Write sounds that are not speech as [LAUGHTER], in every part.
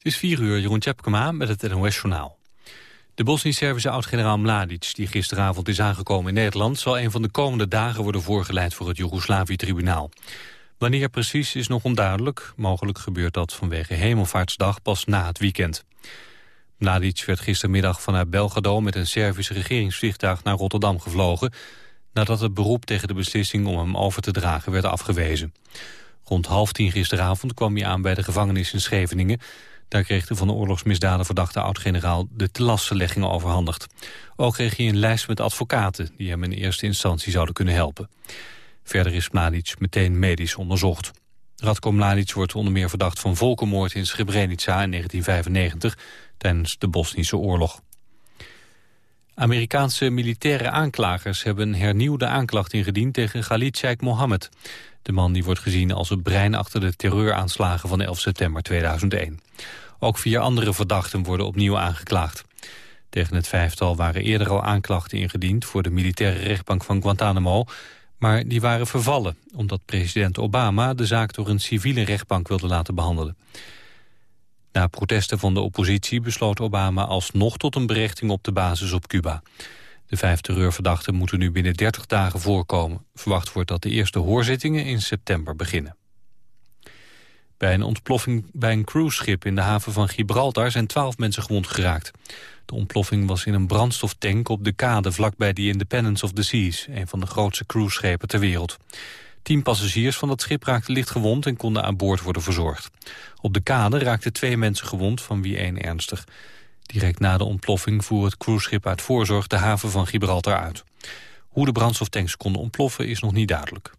Het is 4 uur, Jeroen Tjepkema met het NOS-journaal. De Bosnisch-Servische oud-generaal Mladic, die gisteravond is aangekomen in Nederland... zal een van de komende dagen worden voorgeleid voor het Joegoslavië-tribunaal. Wanneer precies is nog onduidelijk. Mogelijk gebeurt dat vanwege Hemelvaartsdag pas na het weekend. Mladic werd gistermiddag vanuit Belgrado met een Servisch regeringsvliegtuig naar Rotterdam gevlogen... nadat het beroep tegen de beslissing om hem over te dragen werd afgewezen. Rond half tien gisteravond kwam hij aan bij de gevangenis in Scheveningen. Daar kreeg de van de oorlogsmisdaden verdachte oud-generaal de telassenlegging overhandigd. Ook kreeg hij een lijst met advocaten die hem in eerste instantie zouden kunnen helpen. Verder is Mladic meteen medisch onderzocht. Radko Mladic wordt onder meer verdacht van volkenmoord in Srebrenica in 1995 tijdens de Bosnische oorlog. Amerikaanse militaire aanklagers hebben een hernieuwde aanklacht ingediend tegen Khalid Sheikh Mohammed. De man die wordt gezien als het brein achter de terreuraanslagen van 11 september 2001. Ook vier andere verdachten worden opnieuw aangeklaagd. Tegen het vijftal waren eerder al aanklachten ingediend voor de militaire rechtbank van Guantanamo, maar die waren vervallen omdat president Obama de zaak door een civiele rechtbank wilde laten behandelen. Na protesten van de oppositie besloot Obama alsnog tot een berechting op de basis op Cuba. De vijf terreurverdachten moeten nu binnen 30 dagen voorkomen. Verwacht wordt dat de eerste hoorzittingen in september beginnen. Bij een ontploffing bij een cruiseschip in de haven van Gibraltar zijn twaalf mensen gewond geraakt. De ontploffing was in een brandstoftank op de kade vlakbij de Independence of the Seas, een van de grootste cruiseschepen ter wereld. Tien passagiers van dat schip raakten licht gewond en konden aan boord worden verzorgd. Op de kade raakten twee mensen gewond, van wie één ernstig. Direct na de ontploffing voer het cruiseschip uit voorzorg de haven van Gibraltar uit. Hoe de brandstoftanks konden ontploffen is nog niet duidelijk.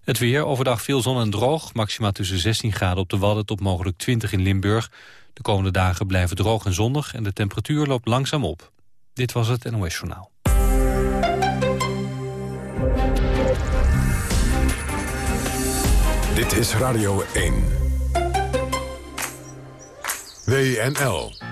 Het weer, overdag veel zon en droog, maxima tussen 16 graden op de Wadden tot mogelijk 20 in Limburg. De komende dagen blijven droog en zonnig en de temperatuur loopt langzaam op. Dit was het NOS Journaal. Dit is Radio 1. WNL.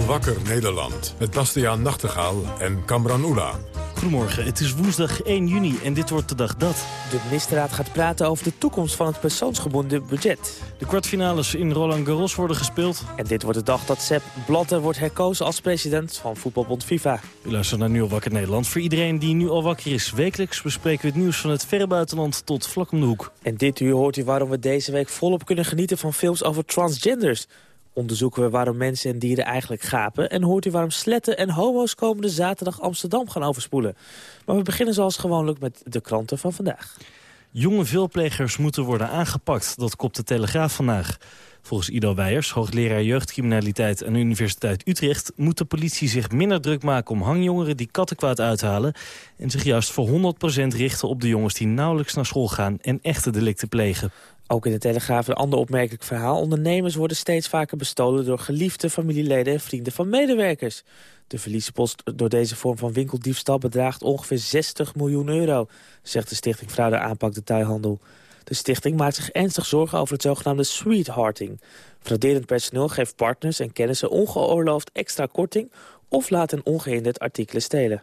Wakker Nederland. Met Bastiaan Nachtegaal en Kamran Oela. Goedemorgen, het is woensdag 1 juni en dit wordt de dag dat... De ministerraad gaat praten over de toekomst van het persoonsgebonden budget. De kwartfinales in Roland Garros worden gespeeld. En dit wordt de dag dat Sepp Blatter wordt herkozen als president van voetbalbond FIFA. U luistert naar Nu al wakker Nederland. Voor iedereen die nu al wakker is, wekelijks bespreken we het nieuws van het verre buitenland tot vlak om de hoek. En dit uur hoort u waarom we deze week volop kunnen genieten van films over transgenders onderzoeken we waarom mensen en dieren eigenlijk gapen... en hoort u waarom sletten en homo's komende zaterdag Amsterdam gaan overspoelen. Maar we beginnen zoals gewoonlijk met de kranten van vandaag. Jonge veelplegers moeten worden aangepakt, dat kopt de Telegraaf vandaag. Volgens Ido Weijers, hoogleraar jeugdcriminaliteit aan de Universiteit Utrecht... moet de politie zich minder druk maken om hangjongeren die kattenkwaad uithalen... en zich juist voor 100% richten op de jongens die nauwelijks naar school gaan... en echte delicten plegen. Ook in de Telegraaf een ander opmerkelijk verhaal. Ondernemers worden steeds vaker bestolen door geliefde familieleden en vrienden van medewerkers. De verliespost door deze vorm van winkeldiefstal bedraagt ongeveer 60 miljoen euro, zegt de stichting Fraude Aanpak Detailhandel. De stichting maakt zich ernstig zorgen over het zogenaamde sweethearting. Frauderend personeel geeft partners en kennissen ongeoorloofd extra korting of laat een ongehinderd artikelen stelen.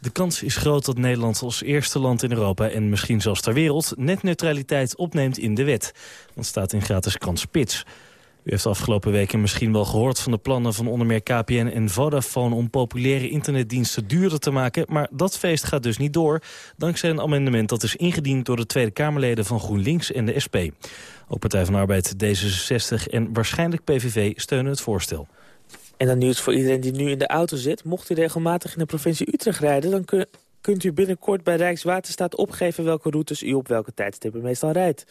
De kans is groot dat Nederland als eerste land in Europa... en misschien zelfs ter wereld netneutraliteit opneemt in de wet. Dat staat in gratis krant Spits. U heeft de afgelopen weken misschien wel gehoord van de plannen van onder meer KPN en Vodafone... om populaire internetdiensten duurder te maken. Maar dat feest gaat dus niet door, dankzij een amendement dat is ingediend... door de Tweede Kamerleden van GroenLinks en de SP. Ook Partij van Arbeid, D66 en waarschijnlijk PVV steunen het voorstel. En dan nieuws voor iedereen die nu in de auto zit. Mocht u regelmatig in de provincie Utrecht rijden... dan kunt u binnenkort bij Rijkswaterstaat opgeven... welke routes u op welke tijdstippen meestal rijdt.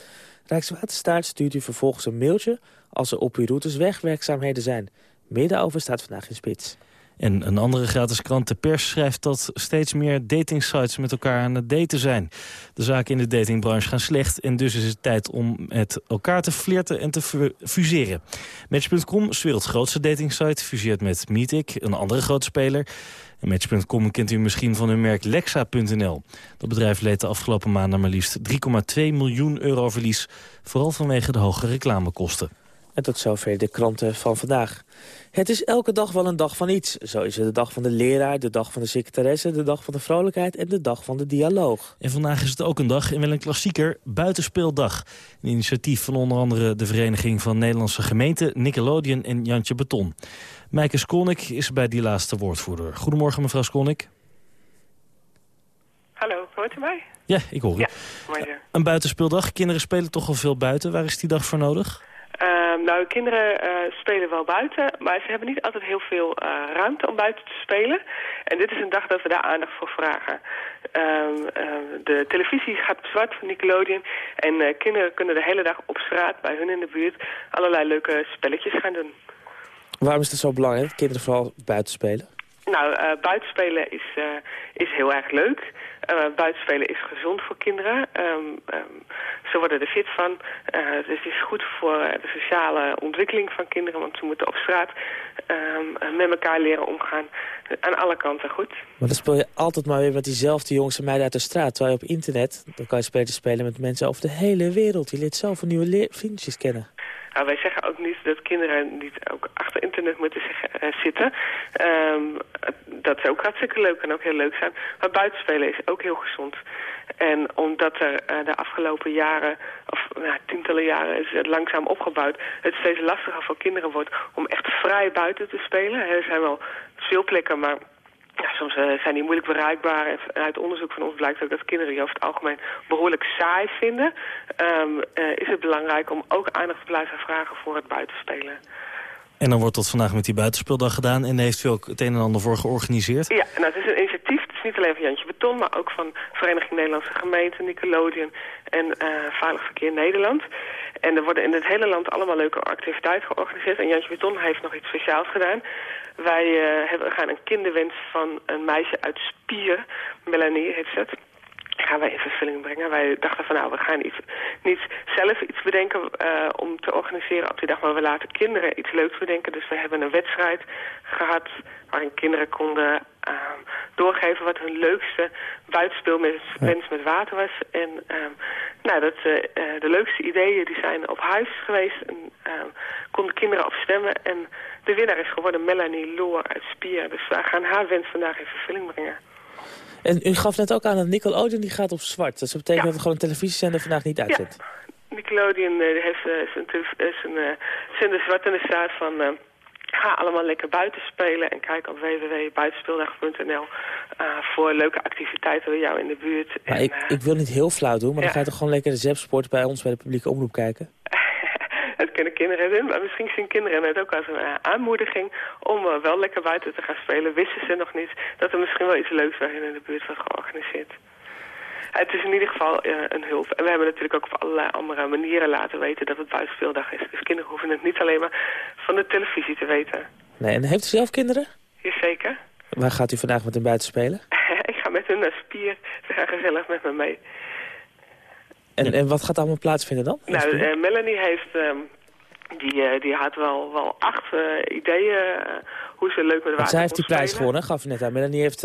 Rijkswaterstaat stuurt u vervolgens een mailtje... als er op uw routes wegwerkzaamheden zijn. Meer daarover staat vandaag in Spits. En een andere gratis krant, De Pers, schrijft dat steeds meer datingsites met elkaar aan het daten zijn. De zaken in de datingbranche gaan slecht en dus is het tijd om met elkaar te flirten en te fuseren. Match.com, werelds grootste datingsite, fuseert met Meetic, een andere grote speler. En Match.com kent u misschien van hun merk Lexa.nl. Dat bedrijf leed de afgelopen maanden maar liefst 3,2 miljoen euro verlies, vooral vanwege de hoge reclamekosten. En tot zover de kranten van vandaag. Het is elke dag wel een dag van iets. Zo is het de dag van de leraar, de dag van de secretaresse... de dag van de vrolijkheid en de dag van de dialoog. En vandaag is het ook een dag en wel een klassieker, Buitenspeeldag. Een initiatief van onder andere de Vereniging van Nederlandse Gemeenten... Nickelodeon en Jantje Beton. Mijke Skolnik is bij die laatste woordvoerder. Goedemorgen mevrouw Skolnik. Hallo, hoort u mij? Ja, ik hoor u. Ja, mooi Een buitenspeeldag. Kinderen spelen toch al veel buiten. Waar is die dag voor nodig? Uh, nou, kinderen uh, spelen wel buiten, maar ze hebben niet altijd heel veel uh, ruimte om buiten te spelen. En dit is een dag dat we daar aandacht voor vragen. de televisie gaat op zwart van Nickelodeon en eh, kinderen kunnen de hele dag op straat bij hun in de buurt allerlei leuke spelletjes gaan doen. Waarom is het zo belangrijk dat kinderen vooral buiten spelen? Nou, buitenspelen is, is heel erg leuk. Uh, buitenspelen is gezond voor kinderen. Um, um, ze worden er fit van. dus het is goed voor de sociale ontwikkeling van kinderen. Want ze moeten op straat um, met elkaar leren omgaan. Aan alle kanten goed. Maar dan speel je altijd maar weer met diezelfde jongens en meiden uit de straat. Terwijl je op internet, dan kan je spelen spelen met mensen over de hele wereld. Je leert zelf nieuwe vriendjes kennen. Nou, wij zeggen ook niet dat kinderen niet ook achter internet moeten uh, zitten. Um, dat is ook hartstikke leuk en ook heel leuk zijn. Maar buitenspelen is ook heel gezond. En omdat er uh, de afgelopen jaren, of nou, tientallen jaren, is het langzaam opgebouwd... het steeds lastiger voor kinderen wordt om echt vrij buiten te spelen. Er zijn wel veel plekken, maar ja, soms uh, zijn die moeilijk bereikbaar. En uit onderzoek van ons blijkt ook dat kinderen die over het algemeen behoorlijk saai vinden. Um, uh, is het belangrijk om ook aandacht te blijven vragen voor het buitenspelen. En dan wordt dat vandaag met die buitenspeeldag gedaan en heeft u ook het een en ander voor georganiseerd? Ja, nou, het is een initiatief. Niet alleen van Jantje Beton, maar ook van Vereniging Nederlandse Gemeenten, Nickelodeon en uh, Veilig Verkeer Nederland. En er worden in het hele land allemaal leuke activiteiten georganiseerd. En Jantje Beton heeft nog iets speciaals gedaan. Wij uh, hebben, gaan een kinderwens van een meisje uit Spier, Melanie heet ze gaan wij in vervulling brengen. Wij dachten van nou, we gaan iets, niet zelf iets bedenken uh, om te organiseren op die dag, maar we laten kinderen iets leuks bedenken. Dus we hebben een wedstrijd gehad waarin kinderen konden uh, doorgeven wat hun leukste buitenspeelwens met water was. En uh, nou, dat, uh, de leukste ideeën die zijn op huis geweest en konden kinderen op stemmen. En de winnaar is geworden Melanie Loor uit Spier. Dus wij gaan haar wens vandaag in vervulling brengen. En u gaf net ook aan dat Nickelodeon die gaat op zwart. Dus dat betekent ja. dat er gewoon een televisiezender vandaag niet uitzet. Ja. Nickelodeon uh, heeft uh, zijn, zijn uh, zender zwart in de staat van... ga allemaal lekker buiten spelen en kijk op www.buitenspeeldag.nl voor leuke activiteiten bij jou in de buurt. Maar en, ik, ik wil niet heel flauw doen, maar ja. dan ga je toch gewoon lekker de Zepsport bij ons bij de publieke omroep kijken? [LAUGHS] het kunnen kinderen doen, maar misschien zien kinderen het ook als een uh, aanmoediging om uh, wel lekker buiten te gaan spelen. Wisten ze nog niet dat er misschien wel iets leuks hen in de buurt wordt georganiseerd. Het is in ieder geval uh, een hulp. En we hebben natuurlijk ook op allerlei andere manieren laten weten dat het buitenspeeldag is. Dus kinderen hoeven het niet alleen maar van de televisie te weten. Nee, en heeft u zelf kinderen? Jazeker. Waar gaat u vandaag met hen buiten spelen? [LAUGHS] Ik ga met hun naar Spier. Ze gaan gezellig met me mee. En, en wat gaat allemaal plaatsvinden dan? Nou, uh, Melanie heeft... Um, die, uh, die had wel, wel acht uh, ideeën hoe ze leuk met water Zij heeft die prijs gewonnen, gaf je net aan. Melanie heeft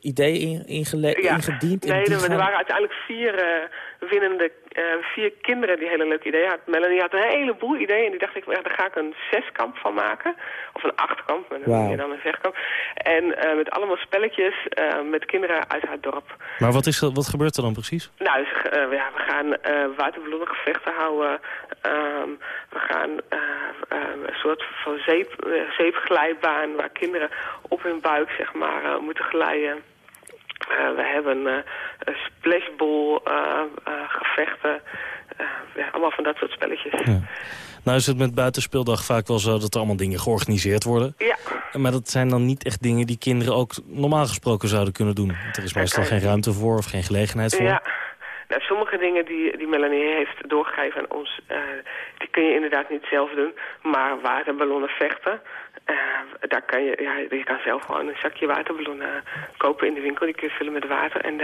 ideeën in, ingele- ja. ingediend. Nee, in er, er waren uiteindelijk vier winnende vier kinderen die hele leuke ideeën hadden. Melanie had een heleboel ideeën en die dacht ik, ja, daar ga ik een zeskamp van maken. Of een achtkamp, met wow. meer dan een zeskamp. En uh, met allemaal spelletjes uh, met kinderen uit haar dorp. Maar wat, is, wat gebeurt er dan precies? Nou, dus, uh, ja, we gaan waterballonnengevechten houden. Um, we gaan een soort van zeep, zeepglijbaan waar kinderen op hun buik zeg maar, moeten glijden. Uh, we hebben een splashball uh, gevechten. ja, allemaal van dat soort spelletjes. Ja. Nou is het met buitenspeeldag vaak wel zo dat er allemaal dingen georganiseerd worden. Ja. Maar dat zijn dan niet echt dingen die kinderen ook normaal gesproken zouden kunnen doen. Er is meestal geen ruimte voor of geen gelegenheid voor. Ja. Nou, sommige dingen die, die Melanie heeft doorgegeven aan ons, die kun je inderdaad niet zelf doen. Maar waterballonnen vechten, uh, daar kan je, ja, je kan zelf gewoon een zakje waterballonnen uh, kopen in de winkel. Die kun je vullen met water en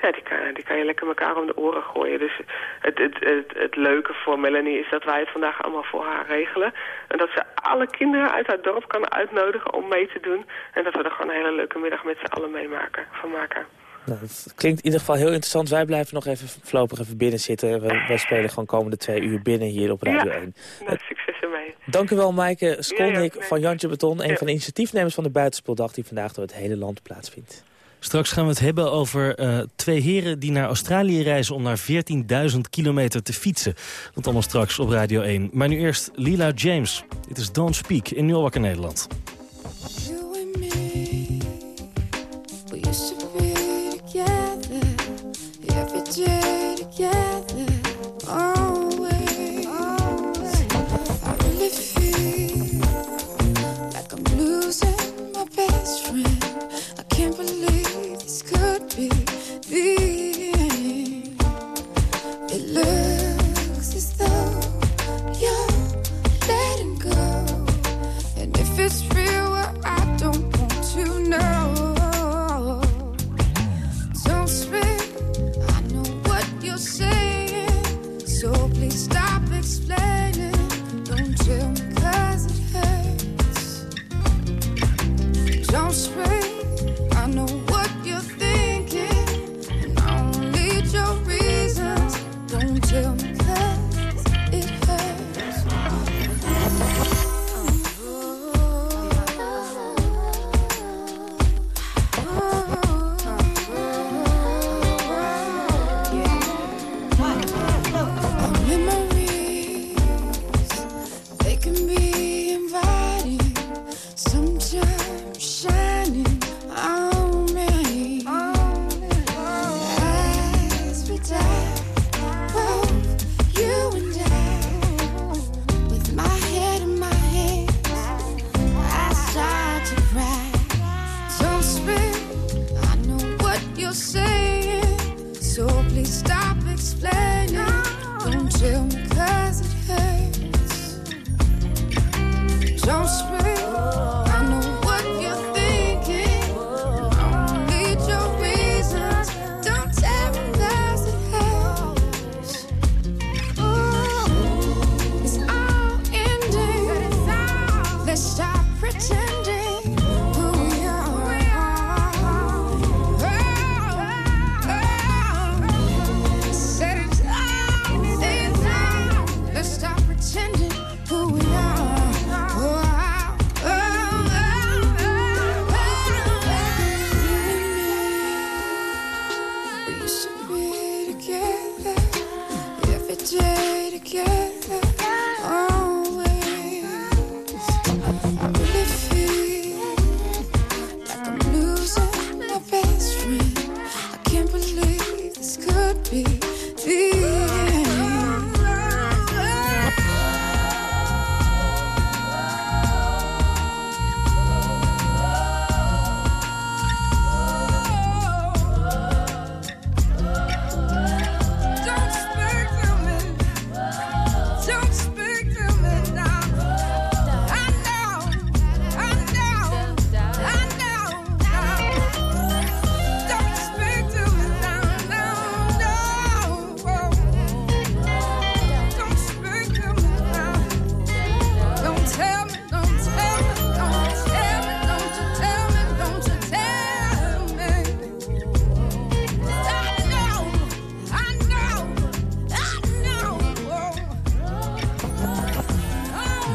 ja, die, kan, die kan je lekker elkaar om de oren gooien. Dus het, het, het, het leuke voor Melanie is dat wij het vandaag allemaal voor haar regelen. En dat ze alle kinderen uit haar dorp kan uitnodigen om mee te doen. En dat we er gewoon een hele leuke middag met z'n allen meemaken, van maken. Nou, het klinkt in ieder geval heel interessant. Wij blijven nog even voorlopig even binnen zitten. We, wij spelen gewoon komende twee uur binnen hier op Radio 1. Nou, succes ermee. Dank u wel, Maaike Skolnik Ja, ja, van Jantje Beton. Een Ja. van de initiatiefnemers van de Buitenspeeldag... die vandaag door het hele land plaatsvindt. Straks gaan we het hebben over eh, twee heren die naar Australië reizen... om naar 14.000 kilometer te fietsen. Dat allemaal straks op Radio 1. Maar nu eerst Lila James. Dit is Don't Speak in New Wakker Nederland.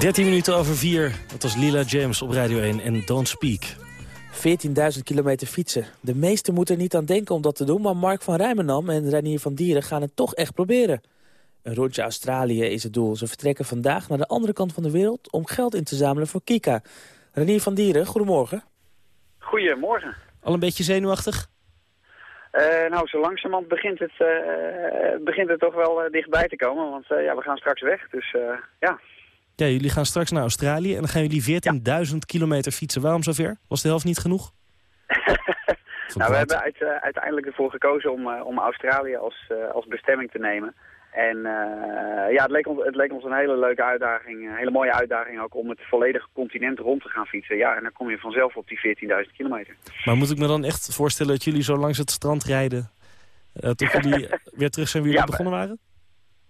13 minuten over 4. Dat was Lila James op Radio 1 en Don't Speak. 14.000 kilometer fietsen. De meesten moeten er niet aan denken om dat te doen... maar Mark van Rijmenam en Renier van Dieren gaan het toch echt proberen. Een rondje Australië is het doel. Ze vertrekken vandaag naar de andere kant van de wereld... om geld in te zamelen voor Kika. Renier van Dieren, goedemorgen. Goedemorgen. Al een beetje zenuwachtig? Eh, nou, zo langzamerhand begint het, eh, begint het toch wel eh, dichtbij te komen, want eh, ja, we gaan straks weg. Dus eh, ja, Ja, jullie gaan straks naar Australië en dan gaan jullie 14.000 kilometer fietsen. Waarom zover? Was de helft niet genoeg? [LAUGHS] nou, we hebben uit, eh, uiteindelijk ervoor gekozen om, eh, om Australië als, eh, als bestemming te nemen. En ja, het leek, ons, het leek ons een hele leuke uitdaging, een hele mooie uitdaging ook om het volledige continent rond te gaan fietsen. Ja, en dan kom je vanzelf op die 14.000 kilometer. Maar moet ik me dan echt voorstellen dat jullie zo langs het strand rijden... eh, tot jullie [LAUGHS] weer terug zijn waar jullie Ja, begonnen waren?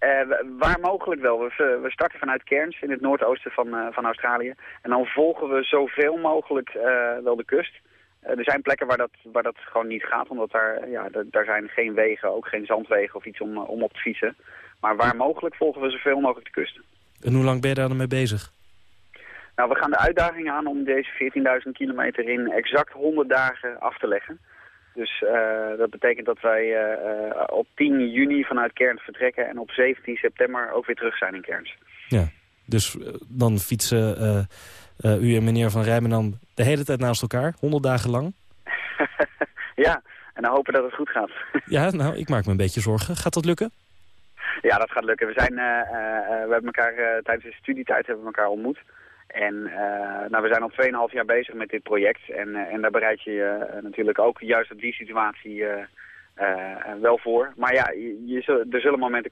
Eh, wa- waar mogelijk wel. We, we starten vanuit Cairns in het noordoosten van, eh, van Australië. En dan volgen we zoveel mogelijk eh, wel de kust. er zijn plekken waar dat, waar dat gewoon niet gaat, omdat daar, ja, daar zijn geen wegen, ook geen zandwegen of iets om, om op te fietsen. Maar waar mogelijk volgen we zoveel mogelijk de kust. En hoe lang ben je daar dan mee bezig? Nou, we gaan de uitdaging aan om deze 14.000 kilometer in exact 100 dagen af te leggen. Dus uh, dat betekent dat wij uh, op 10 juni vanuit Kerns vertrekken en op 17 september ook weer terug zijn in Kerns. Ja, dus dan fietsen u en meneer Van Rijmen dan de hele tijd naast elkaar, 100 dagen lang? [LAUGHS] ja, en dan hopen dat het goed gaat. [LAUGHS] ja, nou, ik maak me een beetje zorgen. Gaat dat lukken? Ja, dat gaat lukken. We, zijn, we hebben elkaar tijdens de studietijd hebben we elkaar ontmoet. En uh, nou, we zijn al 2,5 jaar bezig met dit project. En, uh, en daar bereid je je uh, natuurlijk ook juist op die situatie wel voor. Maar ja, je, er zullen momenten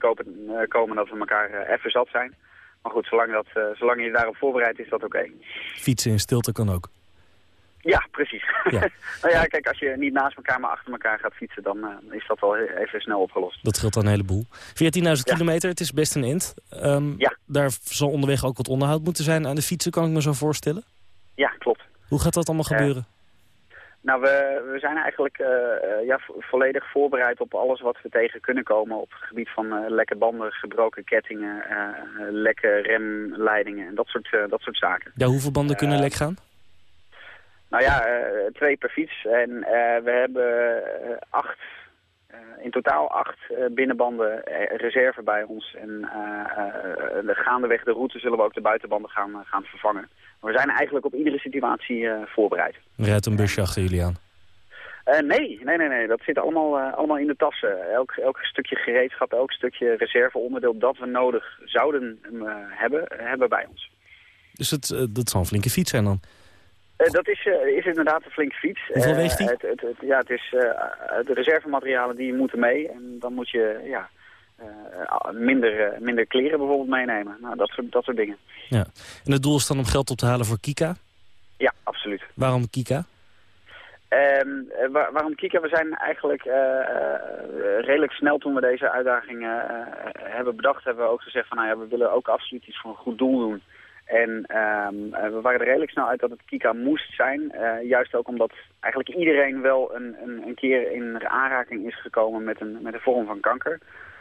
komen dat we elkaar even zat zijn. Maar goed, zolang, dat, zolang je daarop voorbereid is dat oké. Fietsen in stilte kan ook. Ja, precies. Ja. [LAUGHS] nou ja, kijk, als je niet naast elkaar, maar achter elkaar gaat fietsen, dan uh, is dat wel even snel opgelost. Dat scheelt dan een heleboel. 14.000 ja. kilometer, het is best een end. Um, ja. Daar zal onderweg ook wat onderhoud moeten zijn aan de fietsen, kan ik me zo voorstellen? Ja, klopt. Hoe gaat dat allemaal gebeuren? Nou, we, we zijn eigenlijk uh, ja, volledig voorbereid op alles wat we tegen kunnen komen op het gebied van lekke banden, gebroken kettingen, lekke remleidingen en dat soort, dat soort zaken. Ja, hoeveel banden kunnen lek gaan? Nou ja, uh, twee per fiets. En uh, we hebben uh, acht, in totaal acht binnenbanden reserve bij ons. En de gaandeweg de route zullen we ook de buitenbanden gaan, gaan vervangen. Maar we zijn eigenlijk op iedere situatie voorbereid. Rijdt een busje achter jullie aan? nee, nee, nee, nee, dat zit allemaal, allemaal in de tassen. Elk, elk stukje gereedschap, elk stukje reserveonderdeel dat we nodig zouden hebben, hebben bij ons. Dus het, dat zal een flinke fiets zijn dan? Uh, dat is, uh, is inderdaad een flinke fiets. Hoeveel weegt die? Het, het, het, ja, het is de reservematerialen die moeten mee. En dan moet je ja, minder, minder kleren bijvoorbeeld meenemen. Nou, dat soort, dat soort dingen. Ja. En het doel is dan om geld op te halen voor Kika? Ja, absoluut. Waarom Kika? Um, waar, waarom Kika? We zijn eigenlijk redelijk snel toen we deze uitdaging hebben bedacht... hebben we ook gezegd van nou ja, we willen ook absoluut iets voor een goed doel doen... En um, we waren er redelijk snel uit dat het Kika moest zijn. Uh, juist ook omdat eigenlijk iedereen wel een, een, een, keer in aanraking is gekomen met een, met een vorm van kanker.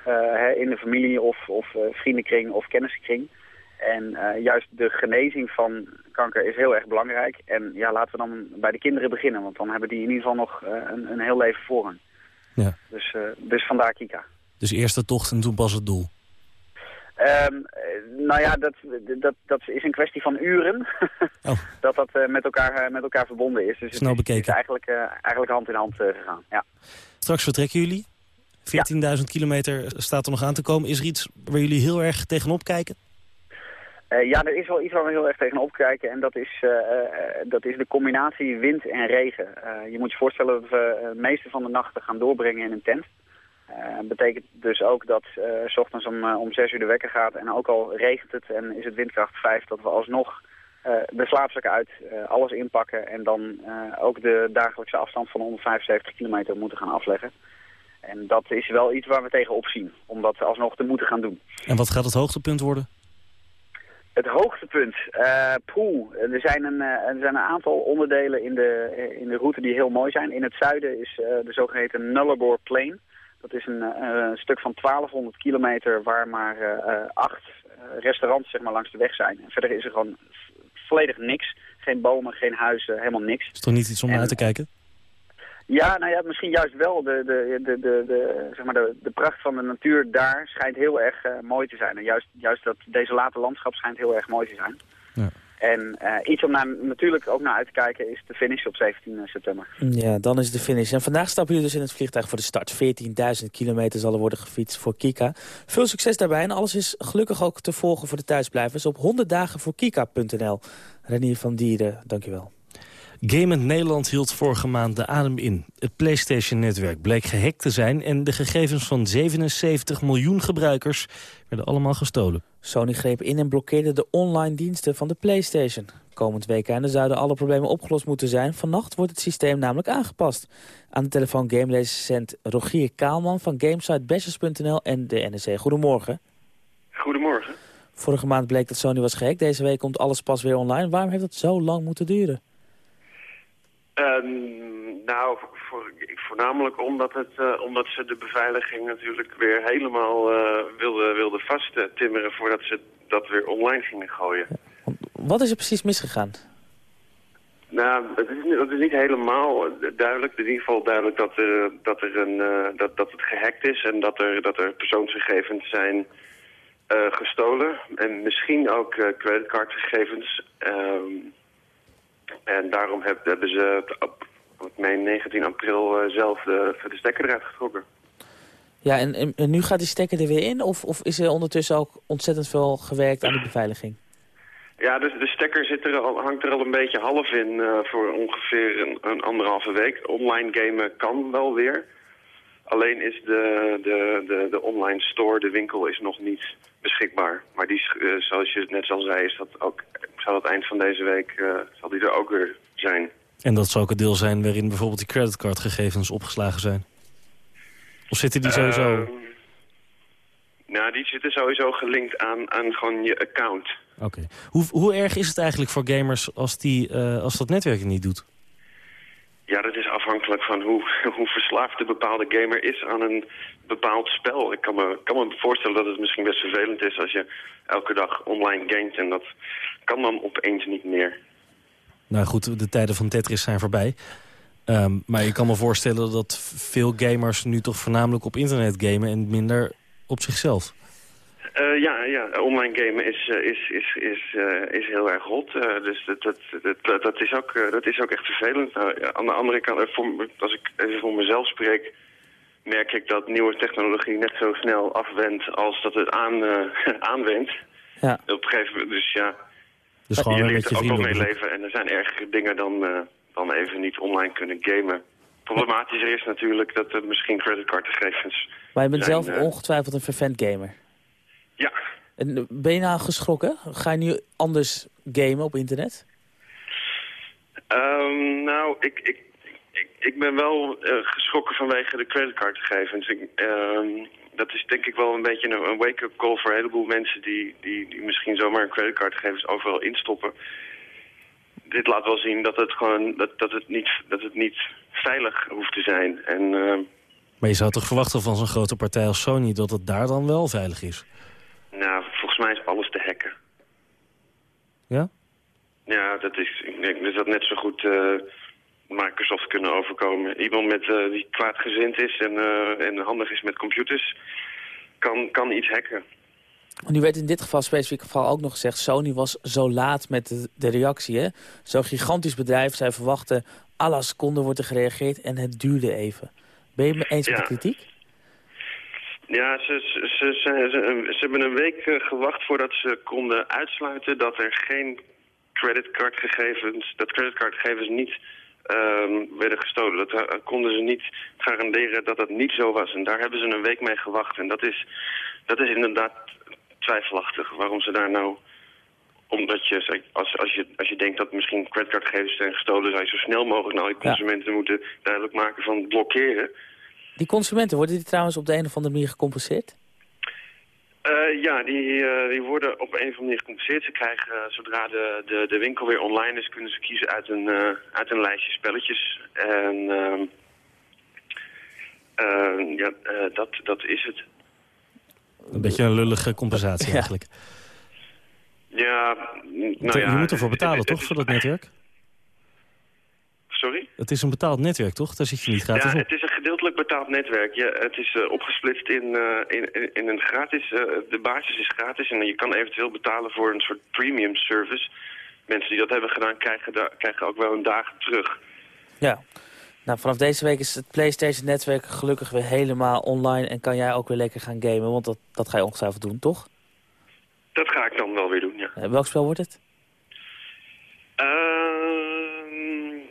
Uh, hè, in de familie of, of vriendenkring of kennissenkring. En juist de genezing van kanker is heel erg belangrijk. En ja, laten we dan bij de kinderen beginnen. Want dan hebben die in ieder geval nog een, een heel leven voor hen. Ja. Dus, dus vandaar Kika. Dus eerst de tocht en toen pas het doel. Um, nou ja, dat, dat, dat is een kwestie van uren. [LAUGHS] oh. [LAUGHS] Dat dat uh, met, elkaar, uh, met elkaar verbonden is. Dus Snel het bekeken. is, is eigenlijk, uh, eigenlijk hand in hand gegaan, ja. Straks vertrekken jullie. 14.000 ja. kilometer staat er nog aan te komen. Is er iets waar jullie heel erg tegenop kijken? ja, er is wel iets waar we heel erg tegenop kijken. En dat is, dat is de combinatie wind en regen. je moet je voorstellen dat we de meeste van de nachten gaan doorbrengen in een tent. Uh, betekent dus ook dat uh, s ochtends om, uh, om 6 uur de wekker gaat en ook al regent het en is het windkracht 5, dat we alsnog de slaapzakken uit, alles inpakken en dan ook de dagelijkse afstand van 175 kilometer moeten gaan afleggen. En dat is wel iets waar we tegenop zien, om dat alsnog te moeten gaan doen. En wat gaat het hoogtepunt worden? Het hoogtepunt? poeh, er zijn, een, er zijn een aantal onderdelen in de, in de route die heel mooi zijn. In het zuiden is de zogeheten Nullarbor Plain. Dat is een, uh, stuk van 1200 kilometer waar maar uh, acht restaurants zeg maar, langs de weg zijn. En verder is er gewoon volledig niks. Geen bomen, geen huizen, helemaal niks. Is toch niet iets om naar uit te kijken? Ja, nou ja, misschien juist wel. De, de, de, de, de, zeg maar de, de pracht van de natuur daar schijnt heel erg uh, mooi te zijn. En juist, juist dat desolate landschap schijnt heel erg mooi te zijn. Ja. En uh, iets om naar, natuurlijk ook naar uit te kijken is de finish op 17 september. Ja, dan is de finish. En vandaag stappen jullie dus in het vliegtuig voor de start. 14.000 kilometer zal er worden gefietst voor Kika. Veel succes daarbij en alles is gelukkig ook te volgen voor de thuisblijvers op 100 dagen voor Kika.nl. Renier van Dieren, dankjewel. Gamend Nederland hield vorige maand de adem in. Het PlayStation-netwerk bleek gehackt te zijn... en de gegevens van 77 miljoen gebruikers werden allemaal gestolen. Sony greep in en blokkeerde de online diensten van de PlayStation. Komend weekende zouden alle problemen opgelost moeten zijn. Vannacht wordt het systeem namelijk aangepast. Aan de telefoon gamerecensent Rogier Kaalman van gamesitebashers.nl en de NEC. Goedemorgen. Goedemorgen. Vorige maand bleek dat Sony was gehackt. Deze week komt alles pas weer online. Waarom heeft het zo lang moeten duren? Ehm, nou, voor, voornamelijk omdat, het, uh, omdat ze de beveiliging natuurlijk weer helemaal uh, wilden wilde vasttimmeren voordat ze dat weer online gingen gooien. Wat is er precies misgegaan? Nou, het is, het is niet helemaal duidelijk. In ieder geval duidelijk dat, er, dat, er een, uh, dat, dat het gehackt is en dat er, dat er persoonsgegevens zijn gestolen. En misschien ook creditcardgegevens. Ehm, en daarom hebben ze op, op 19 april uh, zelf de, de stekker eruit getrokken. Ja, en, en, nu gaat die stekker er weer in? Of, of is er ondertussen ook ontzettend veel gewerkt aan de beveiliging? Ja, dus de stekker zit er al, hangt er al een beetje half in uh, voor ongeveer een, een, anderhalve week. Online gamen kan wel weer. Alleen is de, de, de, de online store, de winkel, is nog niet beschikbaar. Maar die, uh, zoals je net al zei, is dat ook, zal het eind van deze week uh, zal die er ook weer zijn. En dat zou ook een deel zijn waarin bijvoorbeeld die creditcardgegevens opgeslagen zijn? Of zitten die sowieso... Uh, nou, die zitten sowieso gelinkt aan, aan gewoon je account. Oké. Okay. Hoe, hoe erg is het eigenlijk voor gamers als, die, uh, als dat netwerk het niet doet? Ja, dat is afhankelijk van hoe, [LAUGHS] hoe verslaafd de bepaalde gamer is aan een bepaald spel. Ik kan me, kan me voorstellen dat het misschien best vervelend is als je elke dag online gamet. En dat kan dan opeens niet meer. Nou goed, de tijden van Tetris zijn voorbij. Um, maar ik kan me voorstellen dat veel gamers nu toch voornamelijk op internet gamen en minder op zichzelf. Uh, ja, ja, online gamen is, uh, is, is, is, uh, is heel erg hot. dus dat, dat, dat, dat, is ook, dat is ook echt vervelend. aan de andere kant, voor, als ik even voor mezelf spreek... merk ik dat nieuwe technologie net zo snel afwendt als dat het aan, [LAUGHS] aanwendt. Ja. Op een gegeven moment, dus ja... Dus gewoon je leert je er ook wel mee leven. En er zijn ergere dingen dan, dan even niet online kunnen gamen. Problematischer is natuurlijk dat er misschien creditcardgegevens Maar je bent zijn, zelf eh, ongetwijfeld een vervent gamer. Ja, En eh, ben je nou geschrokken? Ga je nu anders gamen op internet? Ehm, nou, ik, ik, ik, ik ben wel eh, geschrokken vanwege de creditcardgegevens. Ik, ehm, dat is denk ik wel een beetje een, een wake-up call voor een heleboel mensen die, die, die misschien zomaar hun creditcardgegevens overal instoppen. Dit laat wel zien dat het gewoon dat, dat, het, niet, dat het niet veilig hoeft te zijn. En ehm, Maar je zou toch verwachten van zo'n grote partij als Sony dat het daar dan wel veilig is? nou, volgens mij is alles te hacken. Ja? Ja, dat is, ik denk dat dat net zo goed eh, Microsoft kunnen overkomen. Iemand met, eh, die kwaadgezind is en, eh, en handig is met computers, kan, kan iets hacken. Nu werd in dit geval, specifiek geval ook nog gezegd... Sony was zo laat met de, de reactie. hè? Zo'n gigantisch bedrijf, zij verwachten... à la seconde wordt er gereageerd en het duurde even. Ben je het me eens met de kritiek? Ja, ze, ze, ze, ze, ze- ze hebben een week eh, gewacht voordat ze konden uitsluiten dat er geen creditcardgegevens, dat creditcardgegevens niet ehm, werden gestolen. Dat eh, konden ze niet garanderen dat dat niet zo was. En daar hebben ze een week mee gewacht. En dat is, dat is inderdaad twijfelachtig. Waarom ze daar nou... Omdat je, als, als je, als je denkt dat misschien creditcardgegevens zijn gestolen... zou je zo snel mogelijk naar al die Ja. consumenten moeten duidelijk maken van blokkeren. Die consumenten, worden die trouwens op de een of andere manier gecompenseerd? Eh, ja, die, eh, die worden op een of andere manier gecompenseerd. Ze krijgen, eh, zodra de, de, de winkel weer online is, kunnen ze kiezen uit een, eh, uit een lijstje spelletjes. En ehm, eh, ja, eh, dat, dat is het. Een beetje een lullige compensatie [LAUGHS] eigenlijk. Ja, nou je ja, moet ervoor betalen, het- toch, het voor dat netwerk? Sorry? Het is een betaald netwerk, toch? Daar zit je niet gratis Ja, op. het is een gedeeltelijk betaald netwerk. Ja, het is eh, opgesplitst in, eh, in, in, in een gratis... eh, de basis is gratis en je kan eventueel betalen voor een soort premium service. Mensen die dat hebben gedaan krijgen, da- krijgen ook wel hun dagen terug. Ja. Nou, vanaf deze week is het PlayStation-netwerk gelukkig weer helemaal online... en kan jij ook weer lekker gaan gamen, want dat, dat ga je ongetwijfeld doen, toch? Dat ga ik dan wel weer doen, ja. Eh, welk spel wordt het? Ehm,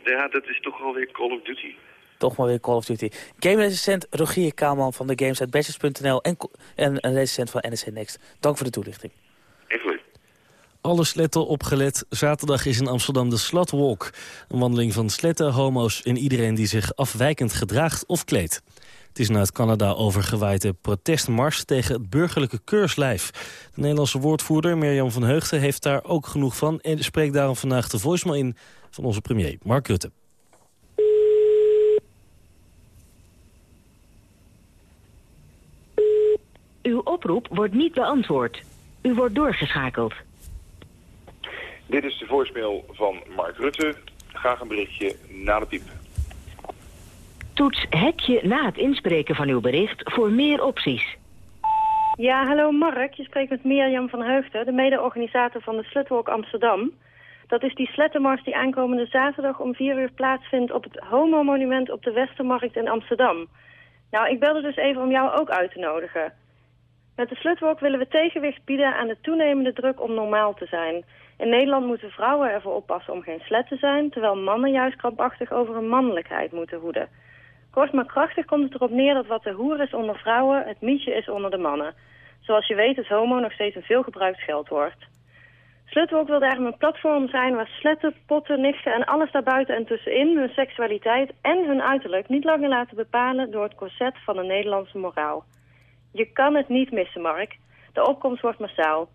ja, dat is toch wel weer Call of Duty. Toch maar weer Call of Duty. Game-recensent Rogier Kaalman van de games.bestjes.nl... en, co- en een recensent van NSC Next. Dank voor de toelichting. Even leuk. Alle sletten opgelet. Zaterdag is in Amsterdam de Slutwalk. Een wandeling van sletten, homo's en iedereen die zich afwijkend gedraagt of kleedt. Het is een uit Canada overgewaaide protestmars tegen het burgerlijke keurslijf. De Nederlandse woordvoerder Mirjam van Heugden heeft daar ook genoeg van... en spreekt daarom vandaag de voicemail in van onze premier Mark Rutte. Uw oproep wordt niet beantwoord. U wordt doorgeschakeld. Dit is de voicemail van Mark Rutte. Graag een berichtje na de piep. Toets hekje na het inspreken van uw bericht voor meer opties. Ja, hallo Mark. Je spreekt met Mirjam van Heugden, de mede-organisator van de Slutwalk Amsterdam. Dat is die slettenmars die aankomende zaterdag om vier uur plaatsvindt op het Homo-monument op de Westermarkt in Amsterdam. Nou, ik belde dus even om jou ook uit te nodigen. Met de Slutwalk willen we tegenwicht bieden aan de toenemende druk om normaal te zijn. In Nederland moeten vrouwen ervoor oppassen om geen slet te zijn, terwijl mannen juist krampachtig over hun mannelijkheid moeten hoeden. Kort maar krachtig komt het erop neer dat wat de hoer is onder vrouwen, het mietje is onder de mannen. Zoals je weet is homo nog steeds een veelgebruikt scheldwoord. Slutwalk wil daarom een platform zijn waar sletten, potten, nichten en alles daarbuiten en tussenin hun seksualiteit en hun uiterlijk niet langer laten bepalen door het corset van de Nederlandse moraal. Je kan het niet missen, Mark. De opkomst wordt massaal.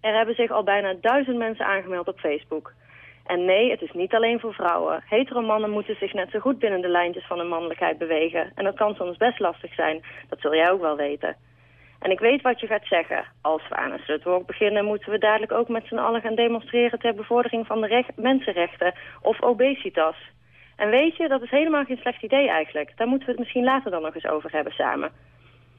Er hebben zich al bijna duizend mensen aangemeld op Facebook. En nee, het is niet alleen voor vrouwen. Hetero mannen moeten zich net zo goed binnen de lijntjes van hun mannelijkheid bewegen. En dat kan soms best lastig zijn. Dat zul jij ook wel weten. En ik weet wat je gaat zeggen. Als we aan een slutwalk beginnen, moeten we dadelijk ook met z'n allen gaan demonstreren ter bevordering van de recht, mensenrechten of obesitas. En weet je, dat is helemaal geen slecht idee eigenlijk. Daar moeten we het misschien later dan nog eens over hebben samen.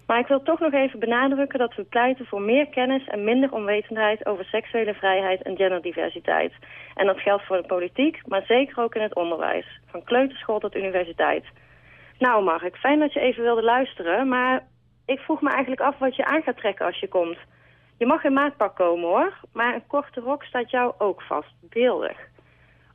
Maar ik wil toch nog even benadrukken dat we pleiten voor meer kennis en minder onwetendheid over seksuele vrijheid en genderdiversiteit. En dat geldt voor de politiek, maar zeker ook in het onderwijs. Van kleuterschool tot universiteit. Nou Mark, fijn dat je even wilde luisteren, maar ik vroeg me eigenlijk af wat je aan gaat trekken als je komt. Je mag in maatpak komen hoor, maar een korte rok staat jou ook vast. Beeldig.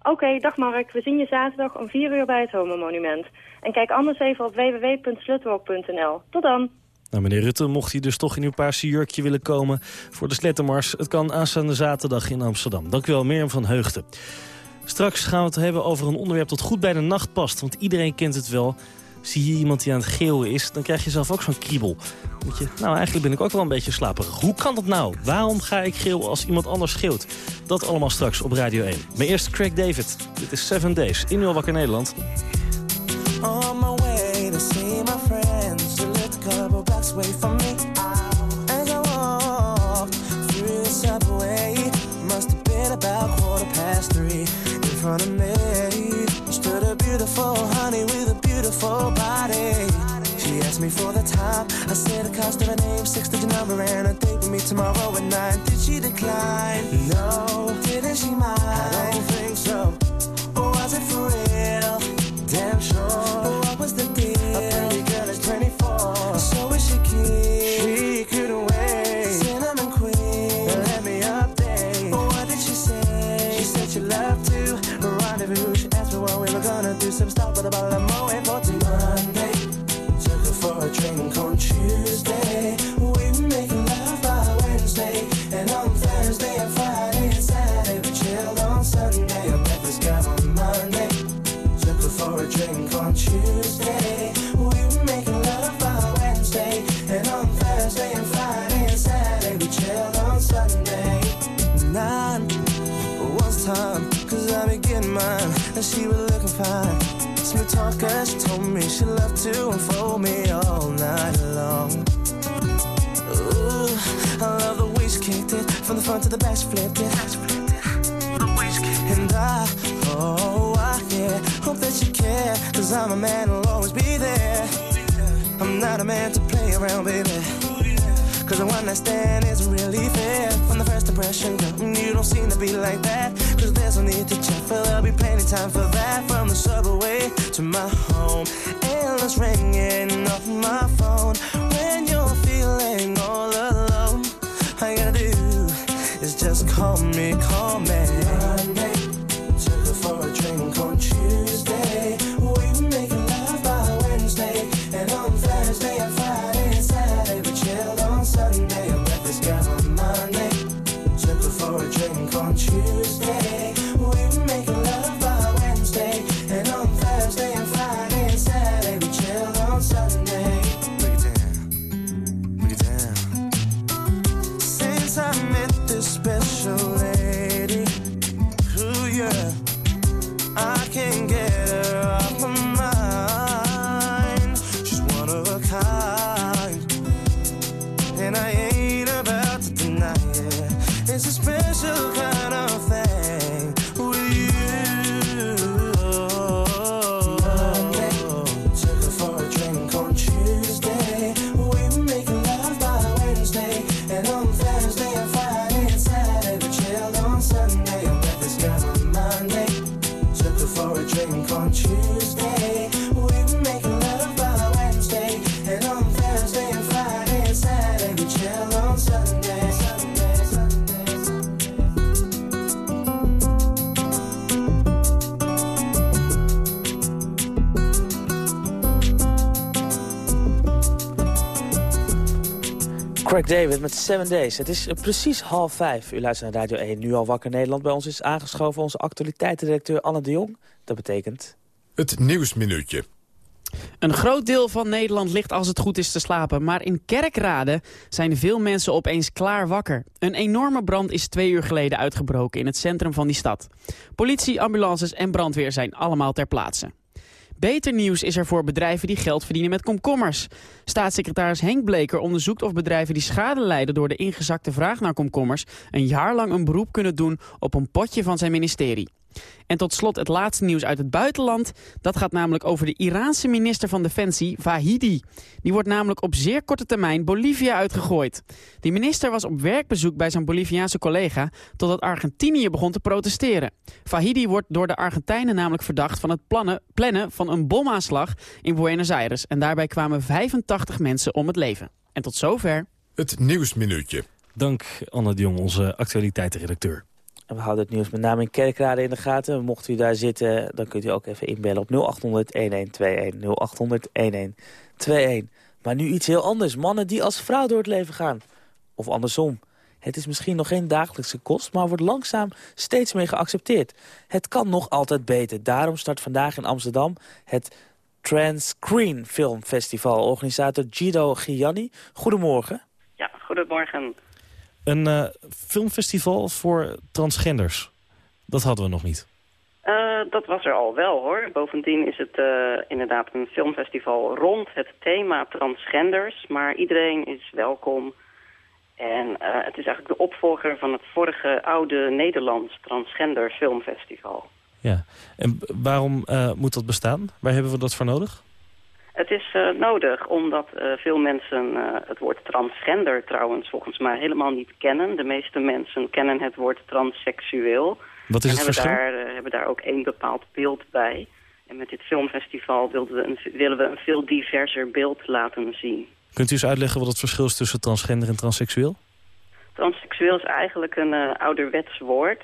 Oké, dag Mark. We zien je zaterdag om 4 uur bij het Homo Monument. En kijk anders even op www.slutwalk.nl. Tot dan. Nou, meneer Rutte, mocht hij dus toch in uw paarse jurkje willen komen voor de slettenmars. Het kan aanstaande zaterdag in Amsterdam. Dank u wel, van Heugden. Straks gaan we het hebben over een onderwerp dat goed bij de nacht past. Want iedereen kent het wel. Zie je iemand die aan het geeuwen is, dan krijg je zelf ook zo'n kriebel. Moet je, nou, eigenlijk ben ik ook wel een beetje slaperig. Hoe kan dat nou? Waarom ga ik geeuwen als iemand anders schreeuwt? Dat allemaal straks op Radio 1. Maar eerst Craig David. Dit is Seven Days in Nul Wakker Nederland. On my way to see my friends a couple blocks me I Must about quarter past three In front of beautiful body She asked me for the time I said the cost of her name, six-digit number And a date with me tomorrow at nine Did she decline? No Didn't she mind? I don't think so Or was it for real? Damn sure. What was the deal? A pretty girl is 24. So is she keen? She couldn't wait. Cinnamon queen. Let me update. What did she say? She said she loved to rendezvous. She asked me what we were gonna do. Some stuff with a bottle of Moet From the front to the back, flipped it. And I, oh, I, yeah, hope that you care. Cause I'm a man who'll always be there. I'm not a man to play around, baby. Cause the one night stand isn't really fair. From the first impression, girl, you don't seem to be like that. Cause there's no need to check, for there'll be plenty time for that. From the subway to my home, endless ringing off my phone. Call me, call me. David met Seven Days. Het is precies half vijf. U luistert naar Radio 1, nu al wakker Nederland. Bij ons is aangeschoven onze actualiteitendirecteur Anne de Jong. Dat betekent... Het Nieuwsminuutje. Een groot deel van Nederland ligt als het goed is te slapen. Maar in Kerkrade zijn veel mensen opeens klaar wakker. Een enorme brand is twee uur geleden uitgebroken in het centrum van die stad. Politie, ambulances en brandweer zijn allemaal ter plaatse. Beter nieuws is er voor bedrijven die geld verdienen met komkommers. Staatssecretaris Henk Bleker onderzoekt of bedrijven die schade lijden... door de ingezakte vraag naar komkommers... een jaar lang een beroep kunnen doen op een potje van zijn ministerie. En tot slot het laatste nieuws uit het buitenland. Dat gaat namelijk over de Iraanse minister van Defensie, Vahidi. Die wordt namelijk op zeer korte termijn Bolivia uitgegooid. Die minister was op werkbezoek bij zijn Boliviaanse collega... totdat Argentinië begon te protesteren. Vahidi wordt door de Argentijnen namelijk verdacht van het plannen, plannen van een bomaanslag in Buenos Aires. En daarbij kwamen 85 mensen om het leven. En tot zover. Het Nieuwsminuutje. Dank Anne de Jong, onze actualiteitenredacteur. En we houden het nieuws met name in Kerkrade in de gaten. Mocht u daar zitten, dan kunt u ook even inbellen op 0800-1121. 0800-1121. Maar nu iets heel anders. Mannen die als vrouw door het leven gaan. Of andersom. Het is misschien nog geen dagelijkse kost, maar wordt langzaam steeds meer geaccepteerd. Het kan nog altijd beter. Daarom start vandaag in Amsterdam het Transcreen Film Festival. Organisator Guido Gianni. Goedemorgen. Ja, goedemorgen. Een uh, filmfestival voor transgenders. Dat hadden we nog niet. Uh, dat was er al wel hoor. Bovendien is het uh, inderdaad een filmfestival rond het thema transgenders. Maar iedereen is welkom. En het is eigenlijk de opvolger van het vorige oude Nederlands transgender filmfestival. Ja, en waarom moet dat bestaan? Waar hebben we dat voor nodig? Het is uh, nodig omdat uh, veel mensen uh, het woord transgender trouwens volgens mij helemaal niet kennen. De meeste mensen kennen het woord transseksueel. Wat is en het verschil? Daar, hebben daar ook één bepaald beeld bij. En met dit filmfestival we een, willen we een veel diverser beeld laten zien. Kunt u eens uitleggen wat het verschil is tussen transgender en transseksueel? Transseksueel is eigenlijk een ouderwets woord.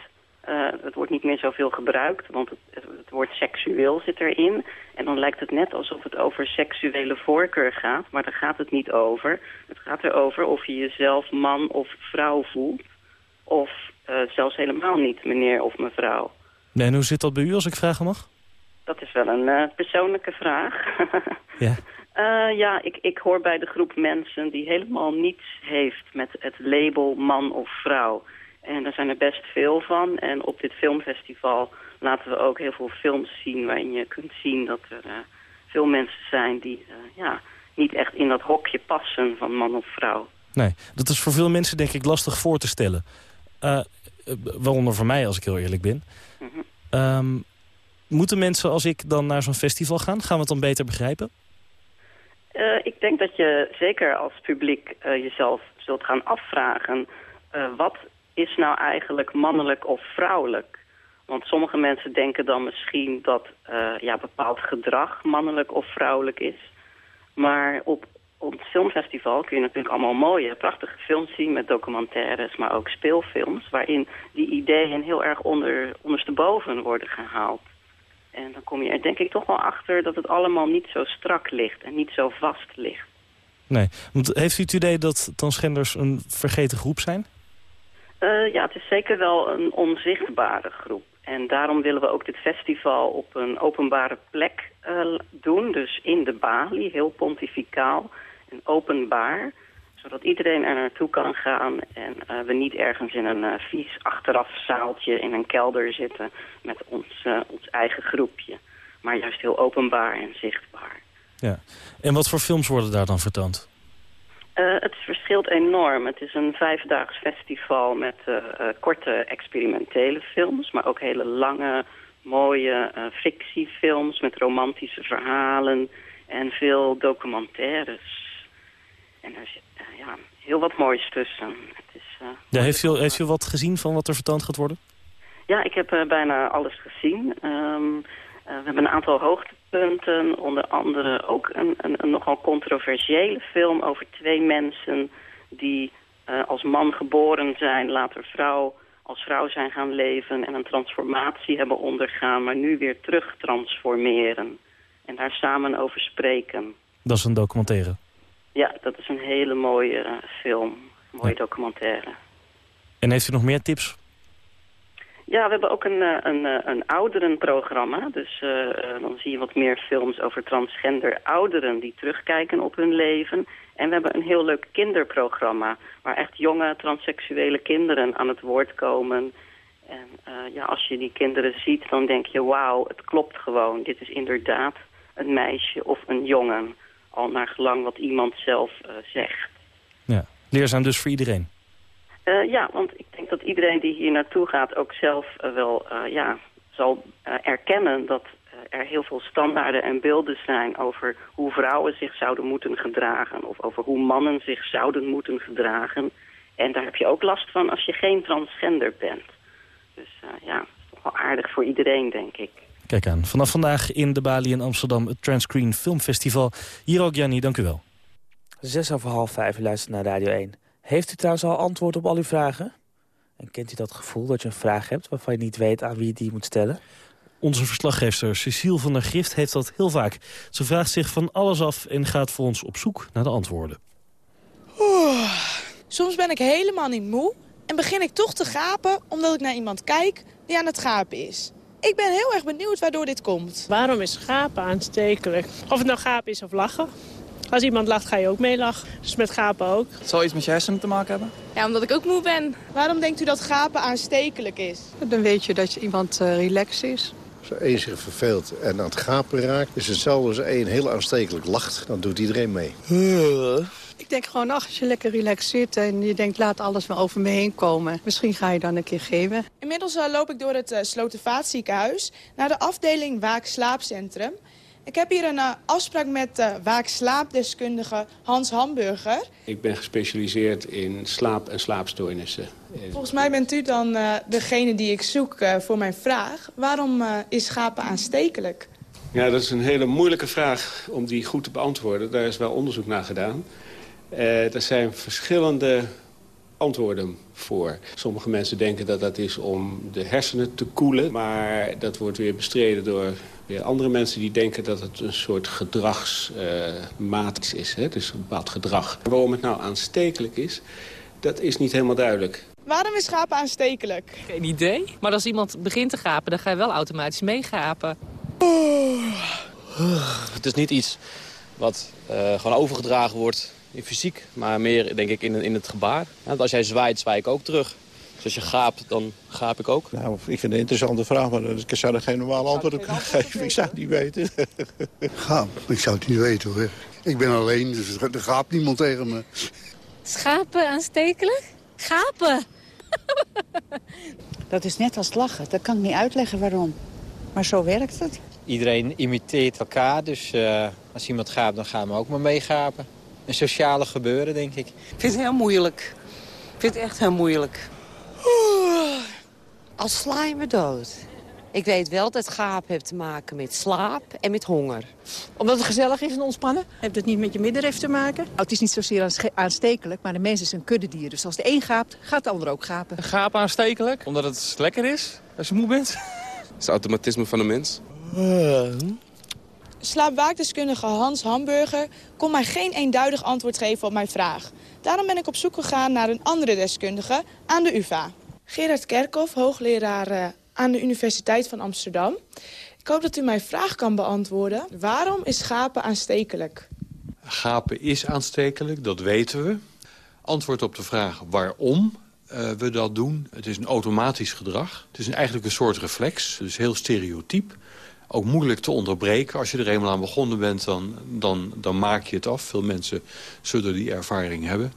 Uh, het wordt niet meer zoveel gebruikt, want het, het, woord seksueel zit erin. En dan lijkt het net alsof het over seksuele voorkeur gaat, maar daar gaat het niet over. Het gaat erover of je jezelf man of vrouw voelt, of uh, zelfs helemaal niet meneer of mevrouw. Nee, en hoe zit dat bij u, als ik vragen mag? Dat is wel een uh, persoonlijke vraag. [LAUGHS] ja. ja, ik, ik hoor bij de groep mensen die helemaal niets heeft met het label man of vrouw... En daar zijn er best veel van. En op dit filmfestival laten we ook heel veel films zien... waarin je kunt zien dat er uh, veel mensen zijn die uh, ja, niet echt in dat hokje passen van man of vrouw. Nee, dat is voor veel mensen denk ik lastig voor te stellen. Uh, waaronder voor mij, als ik heel eerlijk ben. Mm -hmm. um, moeten mensen als ik dan naar zo'n festival gaan? Gaan we het dan beter begrijpen? ik denk dat je zeker als publiek jezelf zult gaan afvragen... wat is nou eigenlijk mannelijk of vrouwelijk? Want sommige mensen denken dan misschien dat uh, ja, bepaald gedrag mannelijk of vrouwelijk is. Maar op, op het filmfestival kun je natuurlijk allemaal mooie, prachtige films zien... met documentaires, maar ook speelfilms... waarin die ideeën heel erg onder, ondersteboven worden gehaald. En dan kom je er denk ik toch wel achter dat het allemaal niet zo strak ligt... en niet zo vast ligt. Nee, want heeft u het idee dat transgenders een vergeten groep zijn? Uh, ja, het is zeker wel een onzichtbare groep. En daarom willen we ook dit festival op een openbare plek uh, doen. Dus in de Bali, heel pontificaal en openbaar. Zodat iedereen er naartoe kan gaan en uh, we niet ergens in een vies achteraf zaaltje in een kelder zitten met ons, ons eigen groepje. Maar juist heel openbaar en zichtbaar. Ja. En wat voor films worden daar dan vertoond? Uh, het verschilt enorm. Het is een vijfdaags festival met uh, uh, korte experimentele films... maar ook hele lange, mooie fictiefilms met romantische verhalen... en veel documentaires. En er zit ja, heel wat moois tussen. Het is, ja, heeft, u, heeft u wat gezien van wat er vertoond gaat worden? Ja, ik heb bijna alles gezien. Um, we hebben een aantal hoogtepunten, onder andere ook een, een, een nogal controversiële film over twee mensen die uh, als man geboren zijn, later vrouw, als vrouw zijn gaan leven en een transformatie hebben ondergaan, maar nu weer terug transformeren en daar samen over spreken. Dat is een documentaire? Ja, dat is een hele mooie eh, film. Mooie documentaire. En heeft u nog meer tips? Ja, we hebben ook een, eh, een, eh, een ouderenprogramma. Dus eh, dan zie je wat meer films over transgender ouderen die terugkijken op hun leven. En we hebben een heel leuk kinderprogramma... waar echt jonge transseksuele kinderen aan het woord komen. En ja, als je die kinderen ziet, dan denk je... wauw, het klopt gewoon. Dit is inderdaad een meisje of een jongen. Al naar gelang wat iemand zelf zegt. Ja. Leerzaam dus voor iedereen. Eh, ja, want ik denk dat iedereen die hier naartoe gaat ook zelf eh, wel eh, ja, zal eh, erkennen dat er heel veel standaarden en beelden zijn over hoe vrouwen zich zouden moeten gedragen of over hoe mannen zich zouden moeten gedragen. En daar heb je ook last van als je geen transgender bent. Dus eh, ja, dat is toch wel aardig voor iedereen, denk ik. Kijk aan. Vanaf vandaag in de Bali in Amsterdam het Transcreen Filmfestival. Hier ook, Jannie, dank u wel. Zes over half vijf, u luistert naar Radio 1. Heeft u trouwens al antwoord op al uw vragen? En kent u dat gevoel dat je een vraag hebt waarvan je niet weet aan wie je die moet stellen? Onze verslaggever Cecile van der Grift heeft dat heel vaak. Ze vraagt zich van alles af en gaat voor ons op zoek naar de antwoorden. Oeh. Soms ben ik helemaal niet moe en begin ik toch te gapen omdat ik naar iemand kijk die aan het gapen is. Ik ben heel erg benieuwd waardoor dit komt. Waarom is gapen aanstekelijk? Of het nou gapen is of lachen. Als iemand lacht, ga je ook mee lachen. Dus met gapen ook. Het zal iets met je hersenen te maken hebben? Ja, omdat ik ook moe ben. Waarom denkt u dat gapen aanstekelijk is? Dan weet je dat je iemand uh, relaxed is. Als er één zich verveelt en aan het gapen raakt... is hetzelfde als één heel aanstekelijk lacht. Dan doet iedereen mee. Ik denk gewoon, ach, als je lekker relaxed zit en je denkt, laat alles wel over me heen komen. Misschien ga je dan een keer geven. Inmiddels uh, loop ik door het uh, Slotervaartziekenhuis naar de afdeling Waak Slaapcentrum. Ik heb hier een uh, afspraak met uh, Waak Slaapdeskundige Hans Hamburger. Ik ben gespecialiseerd in slaap- en slaapstoornissen. Volgens mij bent u dan uh, degene die ik zoek uh, voor mijn vraag. Waarom uh, is schapen aanstekelijk? Ja, dat is een hele moeilijke vraag om die goed te beantwoorden. Daar is wel onderzoek naar gedaan. Uh, er zijn verschillende antwoorden voor. Sommige mensen denken dat dat is om de hersenen te koelen. Maar dat wordt weer bestreden door weer andere mensen die denken dat het een soort gedragsmaat uh, is. Hè? Dus een bepaald gedrag. Waarom het nou aanstekelijk is, dat is niet helemaal duidelijk. Waarom is gapen aanstekelijk? Geen idee. Maar als iemand begint te gapen, dan ga je wel automatisch meegapen. Het is niet iets wat uh, gewoon overgedragen wordt in fysiek, maar meer denk ik in, in het gebaar. Want als jij zwaait, zwaai ik ook terug. Dus als je gaapt, dan gaap ik ook. Nou, ik vind het een interessante vraag, maar ik zou er geen normaal antwoord op kunnen geven. Ik zou het niet weten. [LAUGHS] Gaap? Ik zou het niet weten hoor. Ik ben alleen, dus er gaapt niemand tegen me. Schapen aanstekelijk? Gapen! [LAUGHS] dat is net als lachen. Dat kan ik niet uitleggen waarom. Maar zo werkt het. Iedereen imiteert elkaar, dus uh, als iemand gaapt, dan gaan we ook maar meegapen. Een sociale gebeuren, denk ik. Ik vind het heel moeilijk. Ik vind het echt heel moeilijk. Als sla je me dood. Ik weet wel dat gaap heeft te maken met slaap en met honger. Omdat het gezellig is en ontspannen? Heeft het niet met je middenrif te maken? Oh, het is niet zozeer aanstekelijk, maar de mens is een kuddedier. Dus als de een gaapt, gaat de ander ook gapen. Een gaap aanstekelijk? Omdat het lekker is? Als je moe bent? [LAUGHS] Dat is het automatisme van de mens. Slaapwaakdeskundige Hans Hamburger kon mij geen eenduidig antwoord geven op mijn vraag. Daarom ben ik op zoek gegaan naar een andere deskundige aan de UvA. Gerard Kerkhoff, hoogleraar uh, aan de Universiteit van Amsterdam. Ik hoop dat u mijn vraag kan beantwoorden. Waarom is gapen aanstekelijk? Gapen is aanstekelijk, dat weten we. Antwoord op de vraag waarom uh, we dat doen. Het is een automatisch gedrag. Het is een, eigenlijk een soort reflex, dus heel stereotyp. Ook moeilijk te onderbreken. Als je er eenmaal aan begonnen bent, dan, dan, dan maak je het af. Veel mensen zullen die ervaring hebben.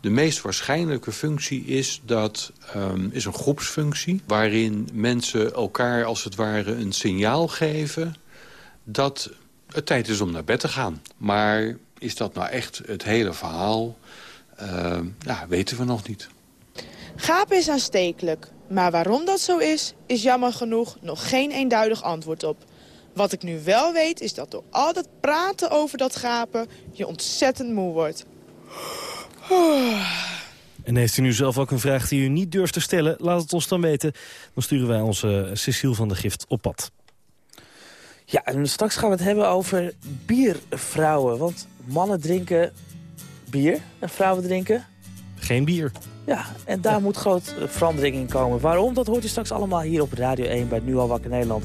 De meest waarschijnlijke functie is, dat, um, is een groepsfunctie... waarin mensen elkaar als het ware een signaal geven... dat het tijd is om naar bed te gaan. Maar is dat nou echt het hele verhaal? Uh, ja, weten we nog niet. Gapen is aanstekelijk. Maar waarom dat zo is, is jammer genoeg nog geen eenduidig antwoord op. Wat ik nu wel weet, is dat door al dat praten over dat gapen... je ontzettend moe wordt. [SIGHS] En heeft u nu zelf ook een vraag die u niet durft te stellen? Laat het ons dan weten. Dan sturen wij onze Cecile van de Gift op pad. Ja, en straks gaan we het hebben over biervrouwen. Want mannen drinken bier en vrouwen drinken. Geen bier. Ja, en daar moet groot eh, verandering in komen. Waarom? Dat hoort u straks allemaal hier op Radio 1 bij Nu al wakker Nederland.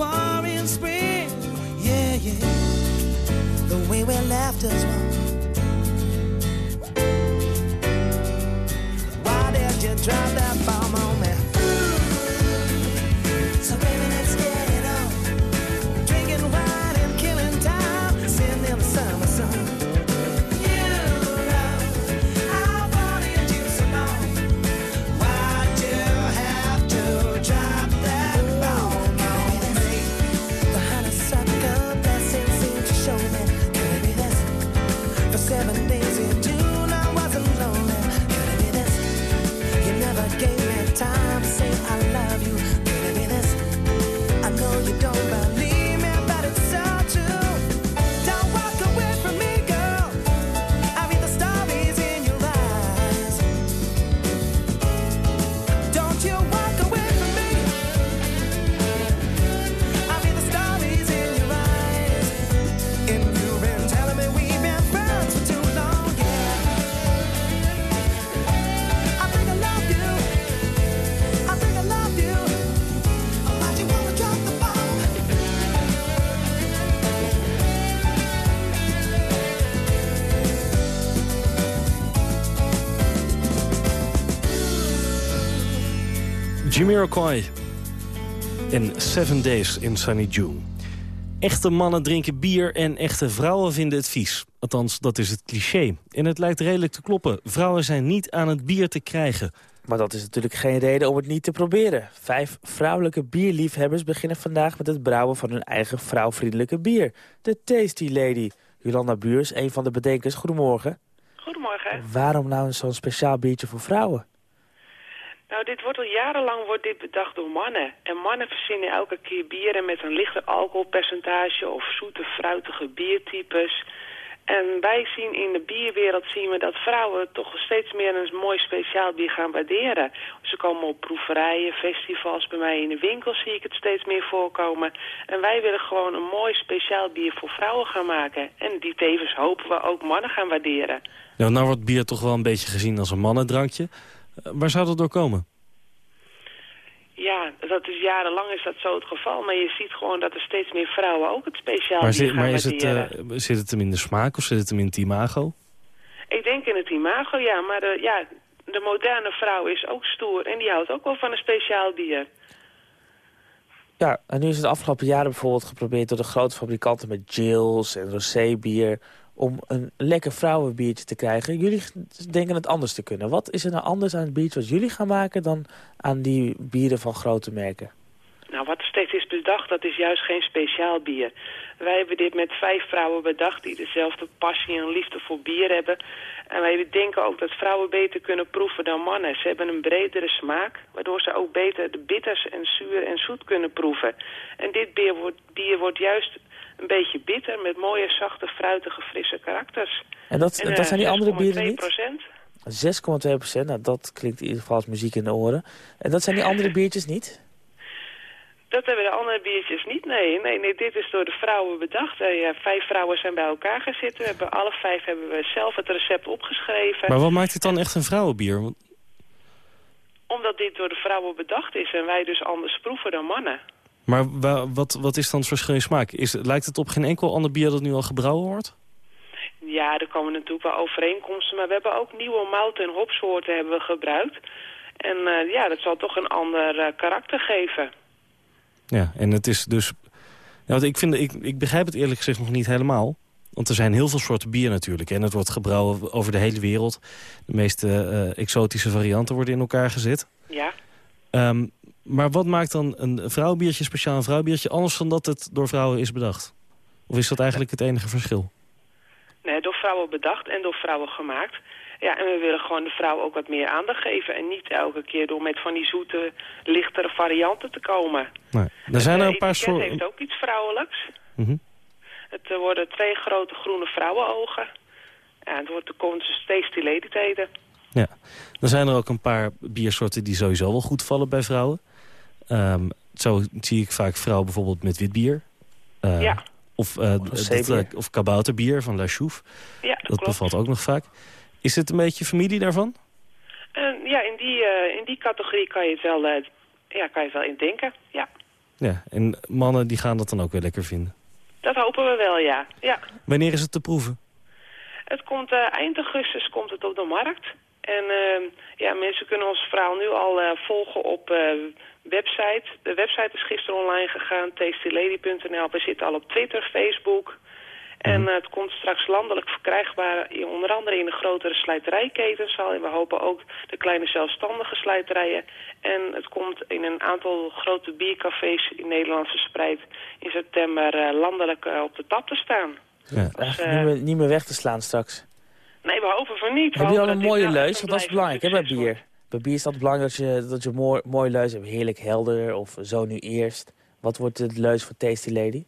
one. Jamiroquai en Seven Days in Sunny June. Echte mannen drinken bier en echte vrouwen vinden het vies. Althans, dat is het cliché. En het lijkt redelijk te kloppen. Vrouwen zijn niet aan het bier te krijgen. Maar dat is natuurlijk geen reden om het niet te proberen. Vijf vrouwelijke bierliefhebbers beginnen vandaag met het brouwen van hun eigen vrouwvriendelijke bier. De Tasty Lady. Jolanda Buurs, een van de bedenkers. Goedemorgen. Goedemorgen. Waarom nou zo'n speciaal biertje voor vrouwen? Nou, dit wordt al jarenlang wordt dit bedacht door mannen. En mannen verzinnen elke keer bieren met een lichter alcoholpercentage of zoete, fruitige biertypes. En wij zien in de bierwereld zien we dat vrouwen toch steeds meer een mooi speciaal bier gaan waarderen. Ze komen op proeverijen, festivals, bij mij in de winkel zie ik het steeds meer voorkomen. En wij willen gewoon een mooi speciaal bier voor vrouwen gaan maken. En die tevens hopen we ook mannen gaan waarderen. Nou, nou wordt bier toch wel een beetje gezien als een mannendrankje. Eh, waar zou dat door komen? Ja, dat is jarenlang is dat zo het geval. Maar je ziet gewoon dat er steeds meer vrouwen ook het speciaal Maar, zit, gaan maar is het, waarderen. eh, zit het hem in de smaak of zit het hem in het imago? Ik denk in het imago, ja. Maar eh, ja, de moderne vrouw is ook stoer en die houdt ook wel van een speciaal bier. Ja, en nu is het de afgelopen jaren bijvoorbeeld geprobeerd door de grote fabrikanten met Jills en Rosé-bier om een lekker vrouwenbiertje te krijgen. Jullie denken het anders te kunnen. Wat is er nou anders aan het biertje wat jullie gaan maken dan aan die bieren van grote merken? Nou, wat steeds is bedacht, dat is juist geen speciaal bier. Wij hebben dit met vijf vrouwen bedacht die dezelfde passie en liefde voor bier hebben. En wij denken ook dat vrouwen beter kunnen proeven dan mannen. Ze hebben een bredere smaak, waardoor ze ook beter de bitters en zuur en zoet kunnen proeven. En dit bier wordt, bier wordt juist een beetje bitter met mooie, zachte, fruitige, frisse karakters. En dat, En, dat eh, zijn die andere bieren 6,2 niet? procent. 6,2 procent, nou dat klinkt in ieder geval als muziek in de oren. En dat zijn die andere biertjes niet? Dat hebben de andere biertjes niet, nee. Nee, nee dit is door de vrouwen bedacht. Eh, ja, vijf vrouwen zijn bij elkaar gaan zitten. We hebben, alle vijf hebben we zelf het recept opgeschreven. Maar wat maakt het dan echt een vrouwenbier? Omdat dit door de vrouwen bedacht is en wij dus anders proeven dan mannen. Maar wa- wat, wat is dan het verschil in smaak? Is, lijkt het op geen enkel ander bier dat nu al gebrouwen wordt? Ja, er komen natuurlijk wel overeenkomsten, maar we hebben ook nieuwe mout- en hopsoorten hebben we gebruikt. En eh, ja, dat zal toch een ander eh, karakter geven. Ja, en het is dus... Ja, want ik, vind, ik, ik begrijp het eerlijk gezegd nog niet helemaal. Want er zijn heel veel soorten bier natuurlijk. En het wordt gebrouwen over de hele wereld. De meeste eh, exotische varianten worden in elkaar gezet. Ja. Ehm, maar wat maakt dan een vrouwbiertje, speciaal een vrouwbiertje... anders dan dat het door vrouwen is bedacht? Of is dat eigenlijk het enige verschil? Nee, door vrouwen bedacht en door vrouwen gemaakt. Ja, en we willen gewoon de vrouw ook wat meer aandacht geven. En niet elke keer door met van die zoete, lichtere varianten te komen. Nee. Er zijn er Het een paar soorten... heeft ook iets vrouwelijks. Mhm. Het eh, worden twee grote groene vrouwenogen. Ja, het wordt de dus steeds die leditijden. Ja, dan zijn er ook een paar biersoorten die sowieso wel goed vallen bij vrouwen. Ehm, zo zie ik vaak vrouwen bijvoorbeeld met wit bier. Eh, Ja. Of, eh, dat, eh, of kabouterbier van La Chouffe. Ja, dat, Dat bevalt ook nog vaak. Is het een beetje familie daarvan? En ja, in die, eh, in die categorie kan je het wel, eh, ja, kan je het wel in denken. Ja, Ja, en mannen die gaan dat dan ook weer lekker vinden. dat hopen we wel, ja. ja. Wanneer is het te proeven? Het komt eh, eind augustus komt het op de markt. En ja, mensen kunnen ons verhaal nu al eh, volgen op eh, website. De website is gisteren online gegaan, tastylady.nl. We zitten al op Twitter, Facebook. En eh, het komt straks landelijk verkrijgbaar, in- onder andere in de grotere slijterijketens al. En we hopen ook de kleine zelfstandige slijterijen. En het komt in een aantal grote biercafés in Nederland verspreid in september eh, landelijk eh, op de tap te staan. Ja. Eigenlijk niet, meer, niet meer weg te slaan straks. Nee, we hopen van niet. Heb je al een mooie nou leus? dat is belangrijk hè, bij bier. Bij bier is dat belangrijk dat je, dat je een mooi, mooi leus hebt. Heerlijk helder of zo nu eerst. Wat wordt het leus voor Tasty Lady?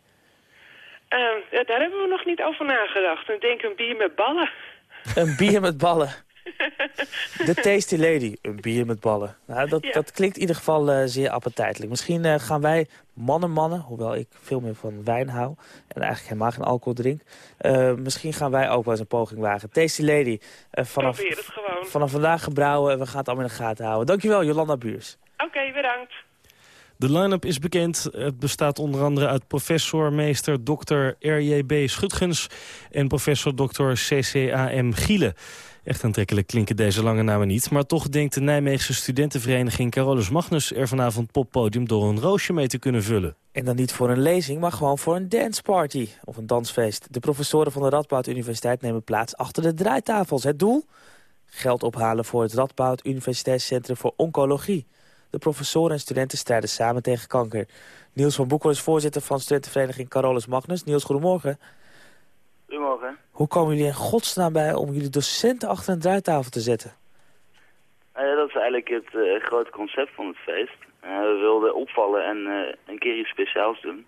Eh, ja, daar hebben we nog niet over nagedacht. Ik denk een bier met ballen. Een bier met ballen. [LAUGHS] De Tasty Lady, een bier met ballen. Nou, dat, Ja. dat klinkt in ieder geval eh, zeer appetijtelijk. Misschien eh, gaan wij mannen mannen, hoewel ik veel meer van wijn hou... en eigenlijk helemaal geen alcohol drink... eh, misschien gaan wij ook wel eens een poging wagen. Tasty Lady, vanaf, Probeer het gewoon. vanaf vandaag gebrouwen... en we gaan het allemaal in de gaten houden. Dankjewel, Jolanda Buurs. Oké, bedankt. De line-up is bekend. Het bestaat onder andere uit professor, meester, dokter R.J.B. Schutgens... en professor dokter C.C.A.M. Gielen. Echt aantrekkelijk klinken deze lange namen niet. Maar toch denkt de Nijmeegse studentenvereniging Carolus Magnus... er vanavond poppodium door een roosje mee te kunnen vullen. En dan niet voor een lezing, maar gewoon voor een danceparty of een dansfeest. De professoren van de Radboud Universiteit nemen plaats achter de draaitafels. Het doel? Geld ophalen voor het Radboud Universiteitscentrum voor Oncologie. De professoren en studenten strijden samen tegen kanker. Niels van Boekel is voorzitter van studentenvereniging Carolus Magnus. Niels, goedemorgen. Goedemorgen. Hoe komen jullie in godsnaam bij om jullie docenten achter een draaitafel te zetten? Nou ja, dat is eigenlijk het eh, grote concept van het feest. Eh, we wilden opvallen en eh, een keer iets speciaals doen.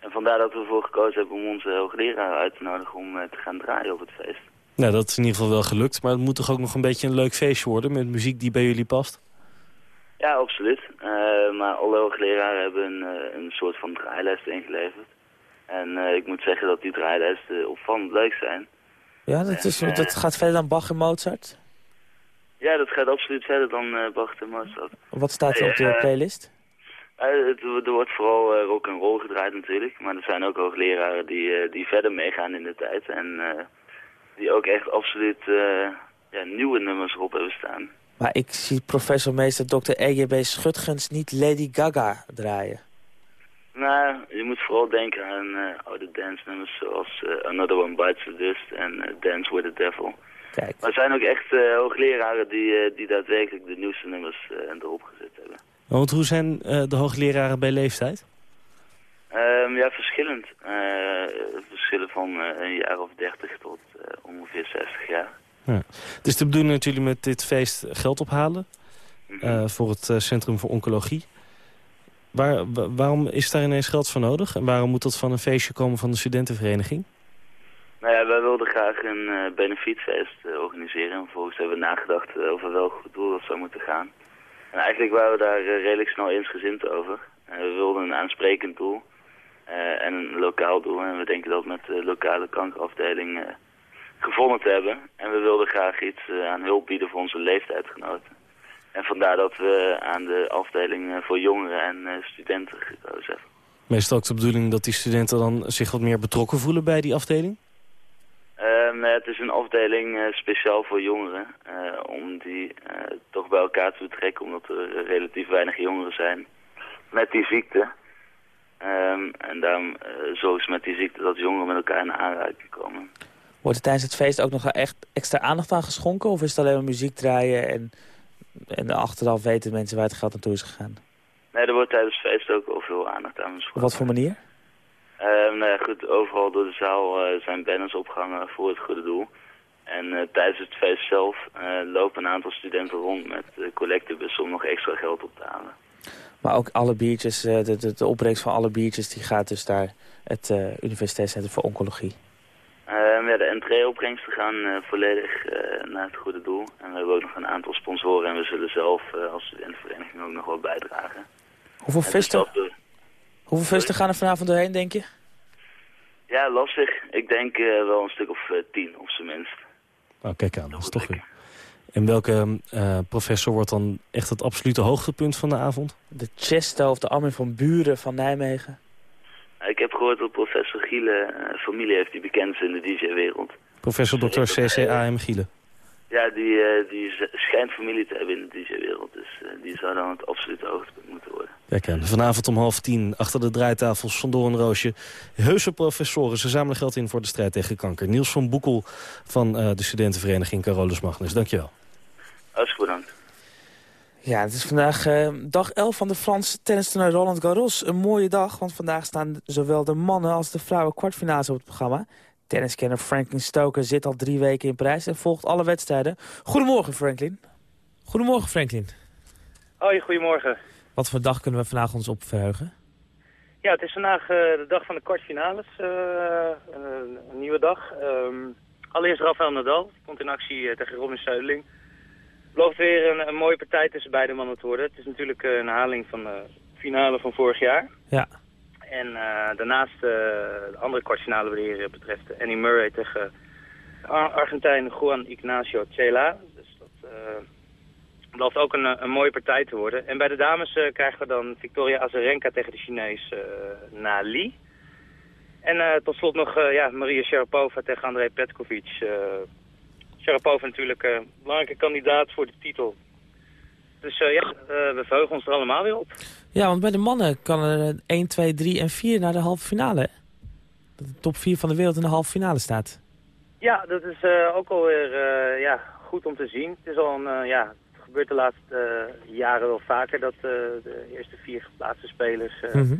En vandaar dat we ervoor gekozen hebben om onze hoogleraar uit te nodigen om te gaan draaien op het feest. Nou, dat is in ieder geval wel gelukt. Maar het moet toch ook nog een beetje een leuk feestje worden... met muziek die bij jullie past? Ja, absoluut. Eh, maar alle hoogleraren hebben een, een soort van draailijst ingeleverd. En eh, ik moet zeggen dat die draailijsten opvallend leuk zijn. Ja, dat, is, Eh, dat gaat verder dan Bach en Mozart. Ja, dat gaat absoluut verder dan eh Bach en Mozart. Wat staat er op de playlist? Het, er wordt vooral eh, rock and roll gedraaid natuurlijk, maar er zijn ook hoogleraren die, die verder meegaan in de tijd en die ook echt absoluut ja, nieuwe nummers erop hebben staan. Maar ik zie professor meester Dr. EGB Schutgens niet Lady Gaga draaien. Nou, je moet vooral denken aan eh, oude dance nummers zoals eh, Another One Bites the Dust en eh, Dance with the Devil. Kijk. Maar er zijn ook echt hoogleraren die, die daadwerkelijk de nieuwste nummers erop gezet hebben. Want hoe zijn de hoogleraren bij leeftijd? Ehm, ja, verschillend. Verschillen van een jaar of dertig tot ongeveer 60 jaar. Ja. Het is de bedoeling dat jullie met dit feest geld ophalen... eh, voor het Centrum voor Oncologie. Waar, wa- waarom is daar ineens geld voor nodig? En waarom moet dat van een feestje komen van de studentenvereniging? Nou ja, wij wilden graag een eh benefietfeest eh, organiseren. En vervolgens hebben we nagedacht eh, over welk doel dat zou moeten gaan. En eigenlijk waren we daar redelijk snel eensgezind over. We wilden een aansprekend doel en een lokaal doel. En we denken dat met de lokale kankerafdeling gevonden te hebben. En we wilden graag iets aan hulp bieden voor onze leeftijdsgenoten. En vandaar dat we aan de afdeling eh, voor jongeren en eh, studenten gekozen hebben. Meestal ook de bedoeling dat die studenten dan zich wat meer betrokken voelen bij die afdeling? Ehm, het is een afdeling eh, speciaal voor jongeren. eh, om die eh, toch bij elkaar te betrekken. Omdat er relatief weinig jongeren zijn met die ziekte. Ehm, en daarom eh zo is met die ziekte dat jongeren met elkaar in aanraking komen. Wordt er tijdens het feest ook nog echt extra aandacht aan geschonken? Of is het alleen maar muziek draaien en, en achteraf weten mensen waar het geld naartoe is gegaan? Nee, er wordt tijdens het feest ook al veel aandacht aan besproken. wat voor manier? Ehm, nou ja, goed, overal door de zaal eh, zijn banners opgehangen voor het goede doel. En eh, tijdens het feest zelf eh, lopen een aantal studenten rond met collectebussen om nog extra geld op te halen. Maar ook alle biertjes, de, de, de opbrengst van alle biertjes... die gaat dus naar het Universiteitscentrum voor Oncologie. Ja, de entreeopbrengsten gaan eh, volledig eh, naar het goede doel. En we hebben ook nog een aantal sponsoren en we zullen zelf eh, als studentenvereniging ook nog wel bijdragen. Hoeveel En feesten, dus eh, hoeveel gaan er vanavond doorheen, denk je? ja, lastig. Ik denk eh, wel een stuk of eh, tien op zijn minst. Nou, kijk aan, dat is toch weer. En welke eh, professor wordt dan echt het absolute hoogtepunt van de avond? De Chesto of de Armin van Buren van Nijmegen. Ik heb gehoord dat professor Giele eh, familie heeft die bekend is in de DJ-wereld. Professor Dr. C.C.A.M. Gielen. Ja, die, eh, die schijnt familie te hebben in de DJ-wereld. Dus eh, die zou dan het absolute hoogtepunt moeten worden. Kijk aan. Vanavond om half tien achter de draaitafels van Doornroosje. Heuse professoren. Ze zamelen geld in voor de strijd tegen kanker. Niels van Boekel van eh, de studentenvereniging Carolus Magnus. Dankjewel. Hartstikke bedankt. Ja, het is vandaag eh, dag 11 van de Franse tennistoernooi Roland Garros. Een mooie dag, want vandaag staan zowel de mannen als de vrouwen kwartfinales op het programma. Tenniskenner Franklin Stoker zit al drie weken in Parijs en volgt alle wedstrijden. Goedemorgen, Franklin. Goedemorgen, Franklin. Hoi, goedemorgen. Wat voor dag kunnen we vandaag ons op verheugen? Ja, het is vandaag eh, de dag van de kwartfinales. eh, een, een nieuwe dag. Ehm, allereerst Rafael Nadal. Komt in actie tegen Robin Seudeling. Belooft weer een, een mooie partij tussen beide mannen te worden. Het is natuurlijk eh, een herhaling van de finale van vorig jaar. Ja. En eh, daarnaast eh, de andere kwartfinale heren betreft. Annie Murray tegen Ar- Argentijn Juan Ignacio Chela. Dus dat eh, belooft ook een, een mooie partij te worden. En bij de dames krijgen we dan Victoria Azarenka tegen de Chinees Na Li. En tot slot nog ja, Maria Sharapova tegen Andrei Petkovic. Eh Sharapova natuurlijk een belangrijke kandidaat voor de titel. Dus eh, ja, eh, we verheugen ons er allemaal weer op. Ja, want bij de mannen kan er 1, 2, 3 en 4 naar de halve finale. Dat de top 4 van de wereld in de halve finale staat. Ja, dat is eh, ook alweer eh, ja, goed om te zien. Het is al een, eh, ja, gebeurt de laatste eh, jaren wel vaker dat eh, de eerste vier geplaatste spelers eh, Mhm.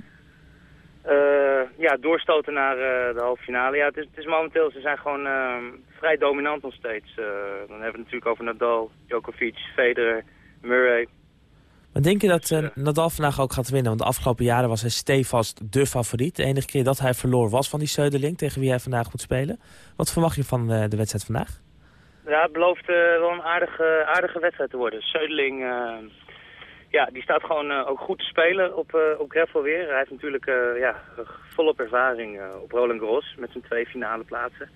Eh, ja, doorstoten naar eh, de halve finale. Ja, het is, het is momenteel, ze zijn gewoon eh, vrij dominant nog steeds. Eh, dan hebben we het natuurlijk over Nadal, Djokovic, Federer, Murray. Maar denk je dat eh, Nadal vandaag ook gaat winnen? Want de afgelopen jaren was hij stevast de favoriet. De enige keer dat hij verloor was van die Söderling tegen wie hij vandaag moet spelen. Wat verwacht je van de wedstrijd vandaag? Ja, het belooft wel een aardige, aardige wedstrijd te worden. Söderling, eh, ja, die staat gewoon eh, ook goed te spelen op, eh, op gravel weer. Hij heeft natuurlijk eh, ja, volop ervaring op Roland Garros met zijn twee finale plaatsen.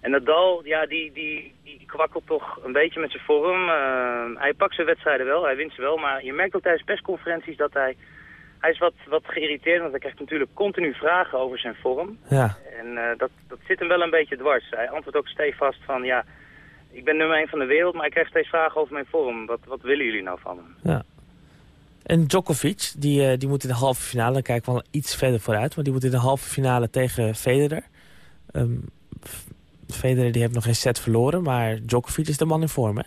En Nadal, ja, die, die, die kwakkelt toch een beetje met zijn vorm. Hij pakt zijn wedstrijden wel, hij wint ze wel. Maar je merkt ook tijdens persconferenties dat hij... Hij is wat, wat geïrriteerd, want hij krijgt natuurlijk continu vragen over zijn vorm. Ja. En dat, dat zit hem wel een beetje dwars. Hij antwoordt ook stevast van, ja, ik ben nummer 1 van de wereld, maar ik krijg steeds vragen over mijn vorm. Wat, wat willen jullie nou van me? Ja. En Djokovic, die, eh, die moet in de halve finale, dan kijk wel iets verder vooruit... maar die moet in de halve finale tegen Federer. F- Federer die heeft nog geen set verloren, maar Djokovic is de man in vorm, hè?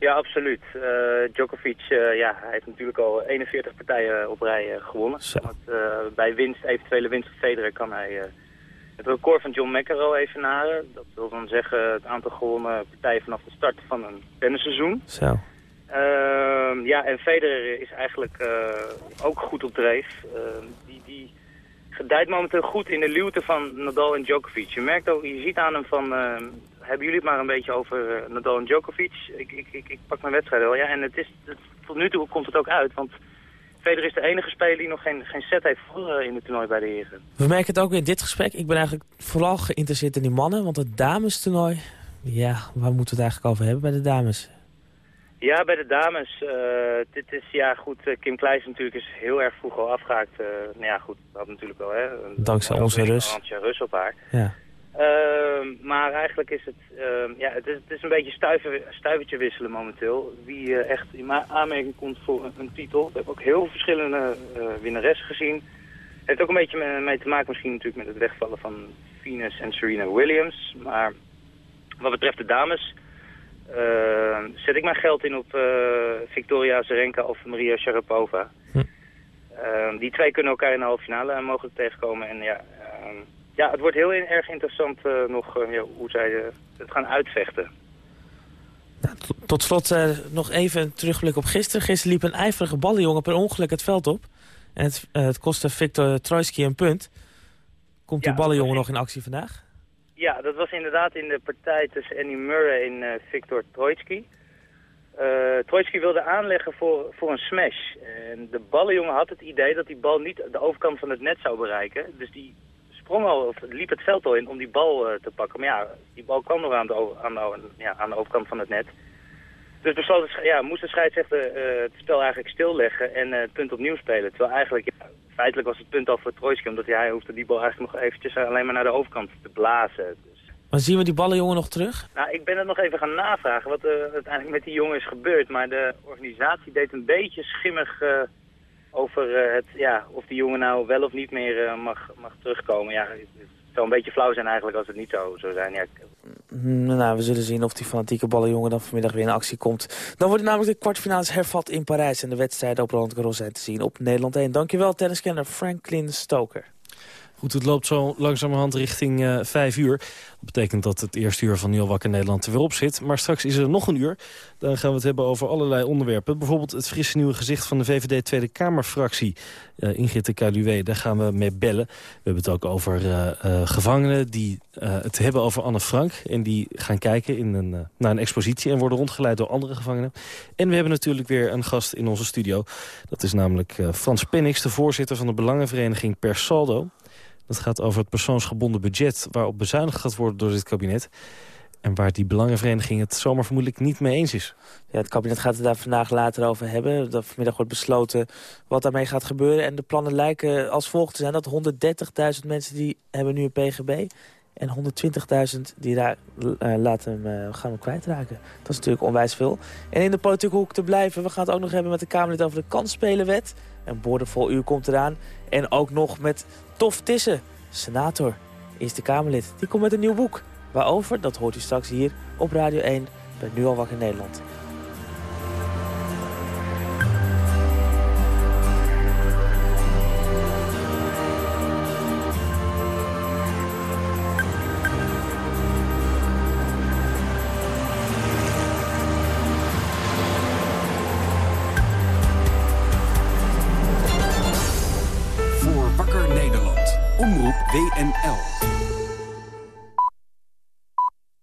Ja, absoluut. Eh, Djokovic, eh, ja, hij heeft natuurlijk al 41 partijen op rij gewonnen. Want, bij winst, eventuele winst van Federer kan hij het record van John McEnroe evenaren. Dat wil dan zeggen het aantal gewonnen partijen vanaf de start van een tennisseizoen. Zo. Ehm, ja, en Federer is eigenlijk eh, ook goed op dreef. Ehm, die, die gedijt momenteel goed in de luwte van Nadal en Djokovic. Je merkt ook, je ziet aan hem van, ehm, hebben jullie het maar een beetje over eh, Nadal en Djokovic? Ik, ik, ik, ik pak mijn wedstrijd wel, ja. En het is, het, tot nu toe komt het ook uit, want Federer is de enige speler die nog geen, geen set heeft verloren in het toernooi bij de heren. We merken het ook in dit gesprek. Ik ben eigenlijk vooral geïnteresseerd in die mannen, want het damestoernooi... Ja, waar moeten we het eigenlijk over hebben bij de dames? Ja, bij de dames. eh, dit is, ja goed, eh, Kim Kleijs natuurlijk is heel erg vroeg al afgehaakt. eh nou ja, goed, dat natuurlijk wel, hè. Een- Dankzij onze overwinning Rus. op haar. Ja. Ehm, maar eigenlijk is het, ehm, ja, het is, het is een beetje stuiver, stuivertje wisselen momenteel. Wie echt in aanmerking komt voor een, een titel. We hebben ook heel verschillende winnaressen gezien. heeft ook een beetje mee, mee te maken misschien natuurlijk met het wegvallen van Venus en Serena Williams. Maar wat betreft de dames eh, zet ik mijn geld in op eh, Victoria Azarenka of Maria Sharapova. Eh, die twee kunnen elkaar in de halve finale eh, mogelijk tegenkomen. En ja, eh, ja, het wordt heel erg interessant eh, nog ja, hoe zij het gaan uitvechten. Tot slot nog even een terugblik op gisteren. Gisteren liep een ijverige ballenjongen per ongeluk het veld op. En het, het kostte Victor Trojski een punt. Komt die Ja, ballenjongen nog in actie vandaag? Ja, dat was inderdaad in de partij tussen Annie Murray en eh, Victor Trojtski. Eh Trojtski wilde aanleggen voor, voor een smash. En de ballenjongen had het idee dat die bal niet de overkant van het net zou bereiken. Dus die sprong al, of liep het veld al in om die bal eh, te pakken. Maar ja, die bal kwam nog aan de, aan ja, aan de overkant van het net. Dus besloot de, ja, moest de scheidsrechter eh, het spel eigenlijk stilleggen en eh, het punt opnieuw spelen. Terwijl eigenlijk, ja, feitelijk was het punt al voor Trojtski, omdat hij hoefde die bal eigenlijk nog eventjes alleen maar naar de overkant te blazen. Maar zien we die ballenjongen nog terug? Nou, ik ben het nog even gaan navragen wat er uiteindelijk met die jongen is gebeurd. Maar de organisatie deed een beetje schimmig eh, over eh, het, ja, of die jongen nou wel of niet meer eh, mag, mag terugkomen. Ja, zou een beetje flauw zijn eigenlijk als het niet zo zou zijn. Ja, Mm, Nou, we zullen zien of die fanatieke ballenjongen dan vanmiddag weer in actie komt. Dan worden namelijk de kwartfinales hervat in Parijs... en de wedstrijden op Roland Garros zijn te zien op Nederland 1. Dankjewel, tenniskenner Franklin Stoker. Goed, het loopt zo langzamerhand richting eh vijf uur. Dat betekent dat het eerste uur van Nieuw Wakker Nederland er weer op zit. Maar straks is er nog een uur. Dan gaan we het hebben over allerlei onderwerpen. Bijvoorbeeld het frisse nieuwe gezicht van de VVD Tweede Kamerfractie. eh Ingrid de Kaluwe, daar gaan we mee bellen. We hebben het ook over eh, gevangenen die het hebben over Anne Frank. En die gaan kijken in een, naar een expositie en worden rondgeleid door andere gevangenen. En we hebben natuurlijk weer een gast in onze studio. Dat is namelijk Frans Pennix, de voorzitter van de belangenvereniging Per Saldo. Dat gaat over het persoonsgebonden budget waarop bezuinigd gaat worden door dit kabinet. En waar die belangenvereniging het zomaar vermoedelijk niet mee eens is. Ja, het kabinet gaat het daar vandaag later over hebben. Dat vanmiddag wordt besloten wat daarmee gaat gebeuren. En de plannen lijken als volgt te zijn dat 130.000 mensen die hebben nu een PGB... en 120.000 die daar eh, laten hem, eh, gaan kwijtraken. Dat is natuurlijk onwijs veel. En in de politieke hoek te blijven, we gaan het ook nog hebben met de Kamerlid over de kansspelenwet. Een boordevol uur komt eraan. En ook nog met Tof Tissen, senator, Eerste Kamerlid. Die komt met een nieuw boek. Waarover, dat hoort u straks hier op Radio 1 bij Nu al wakker Nederland.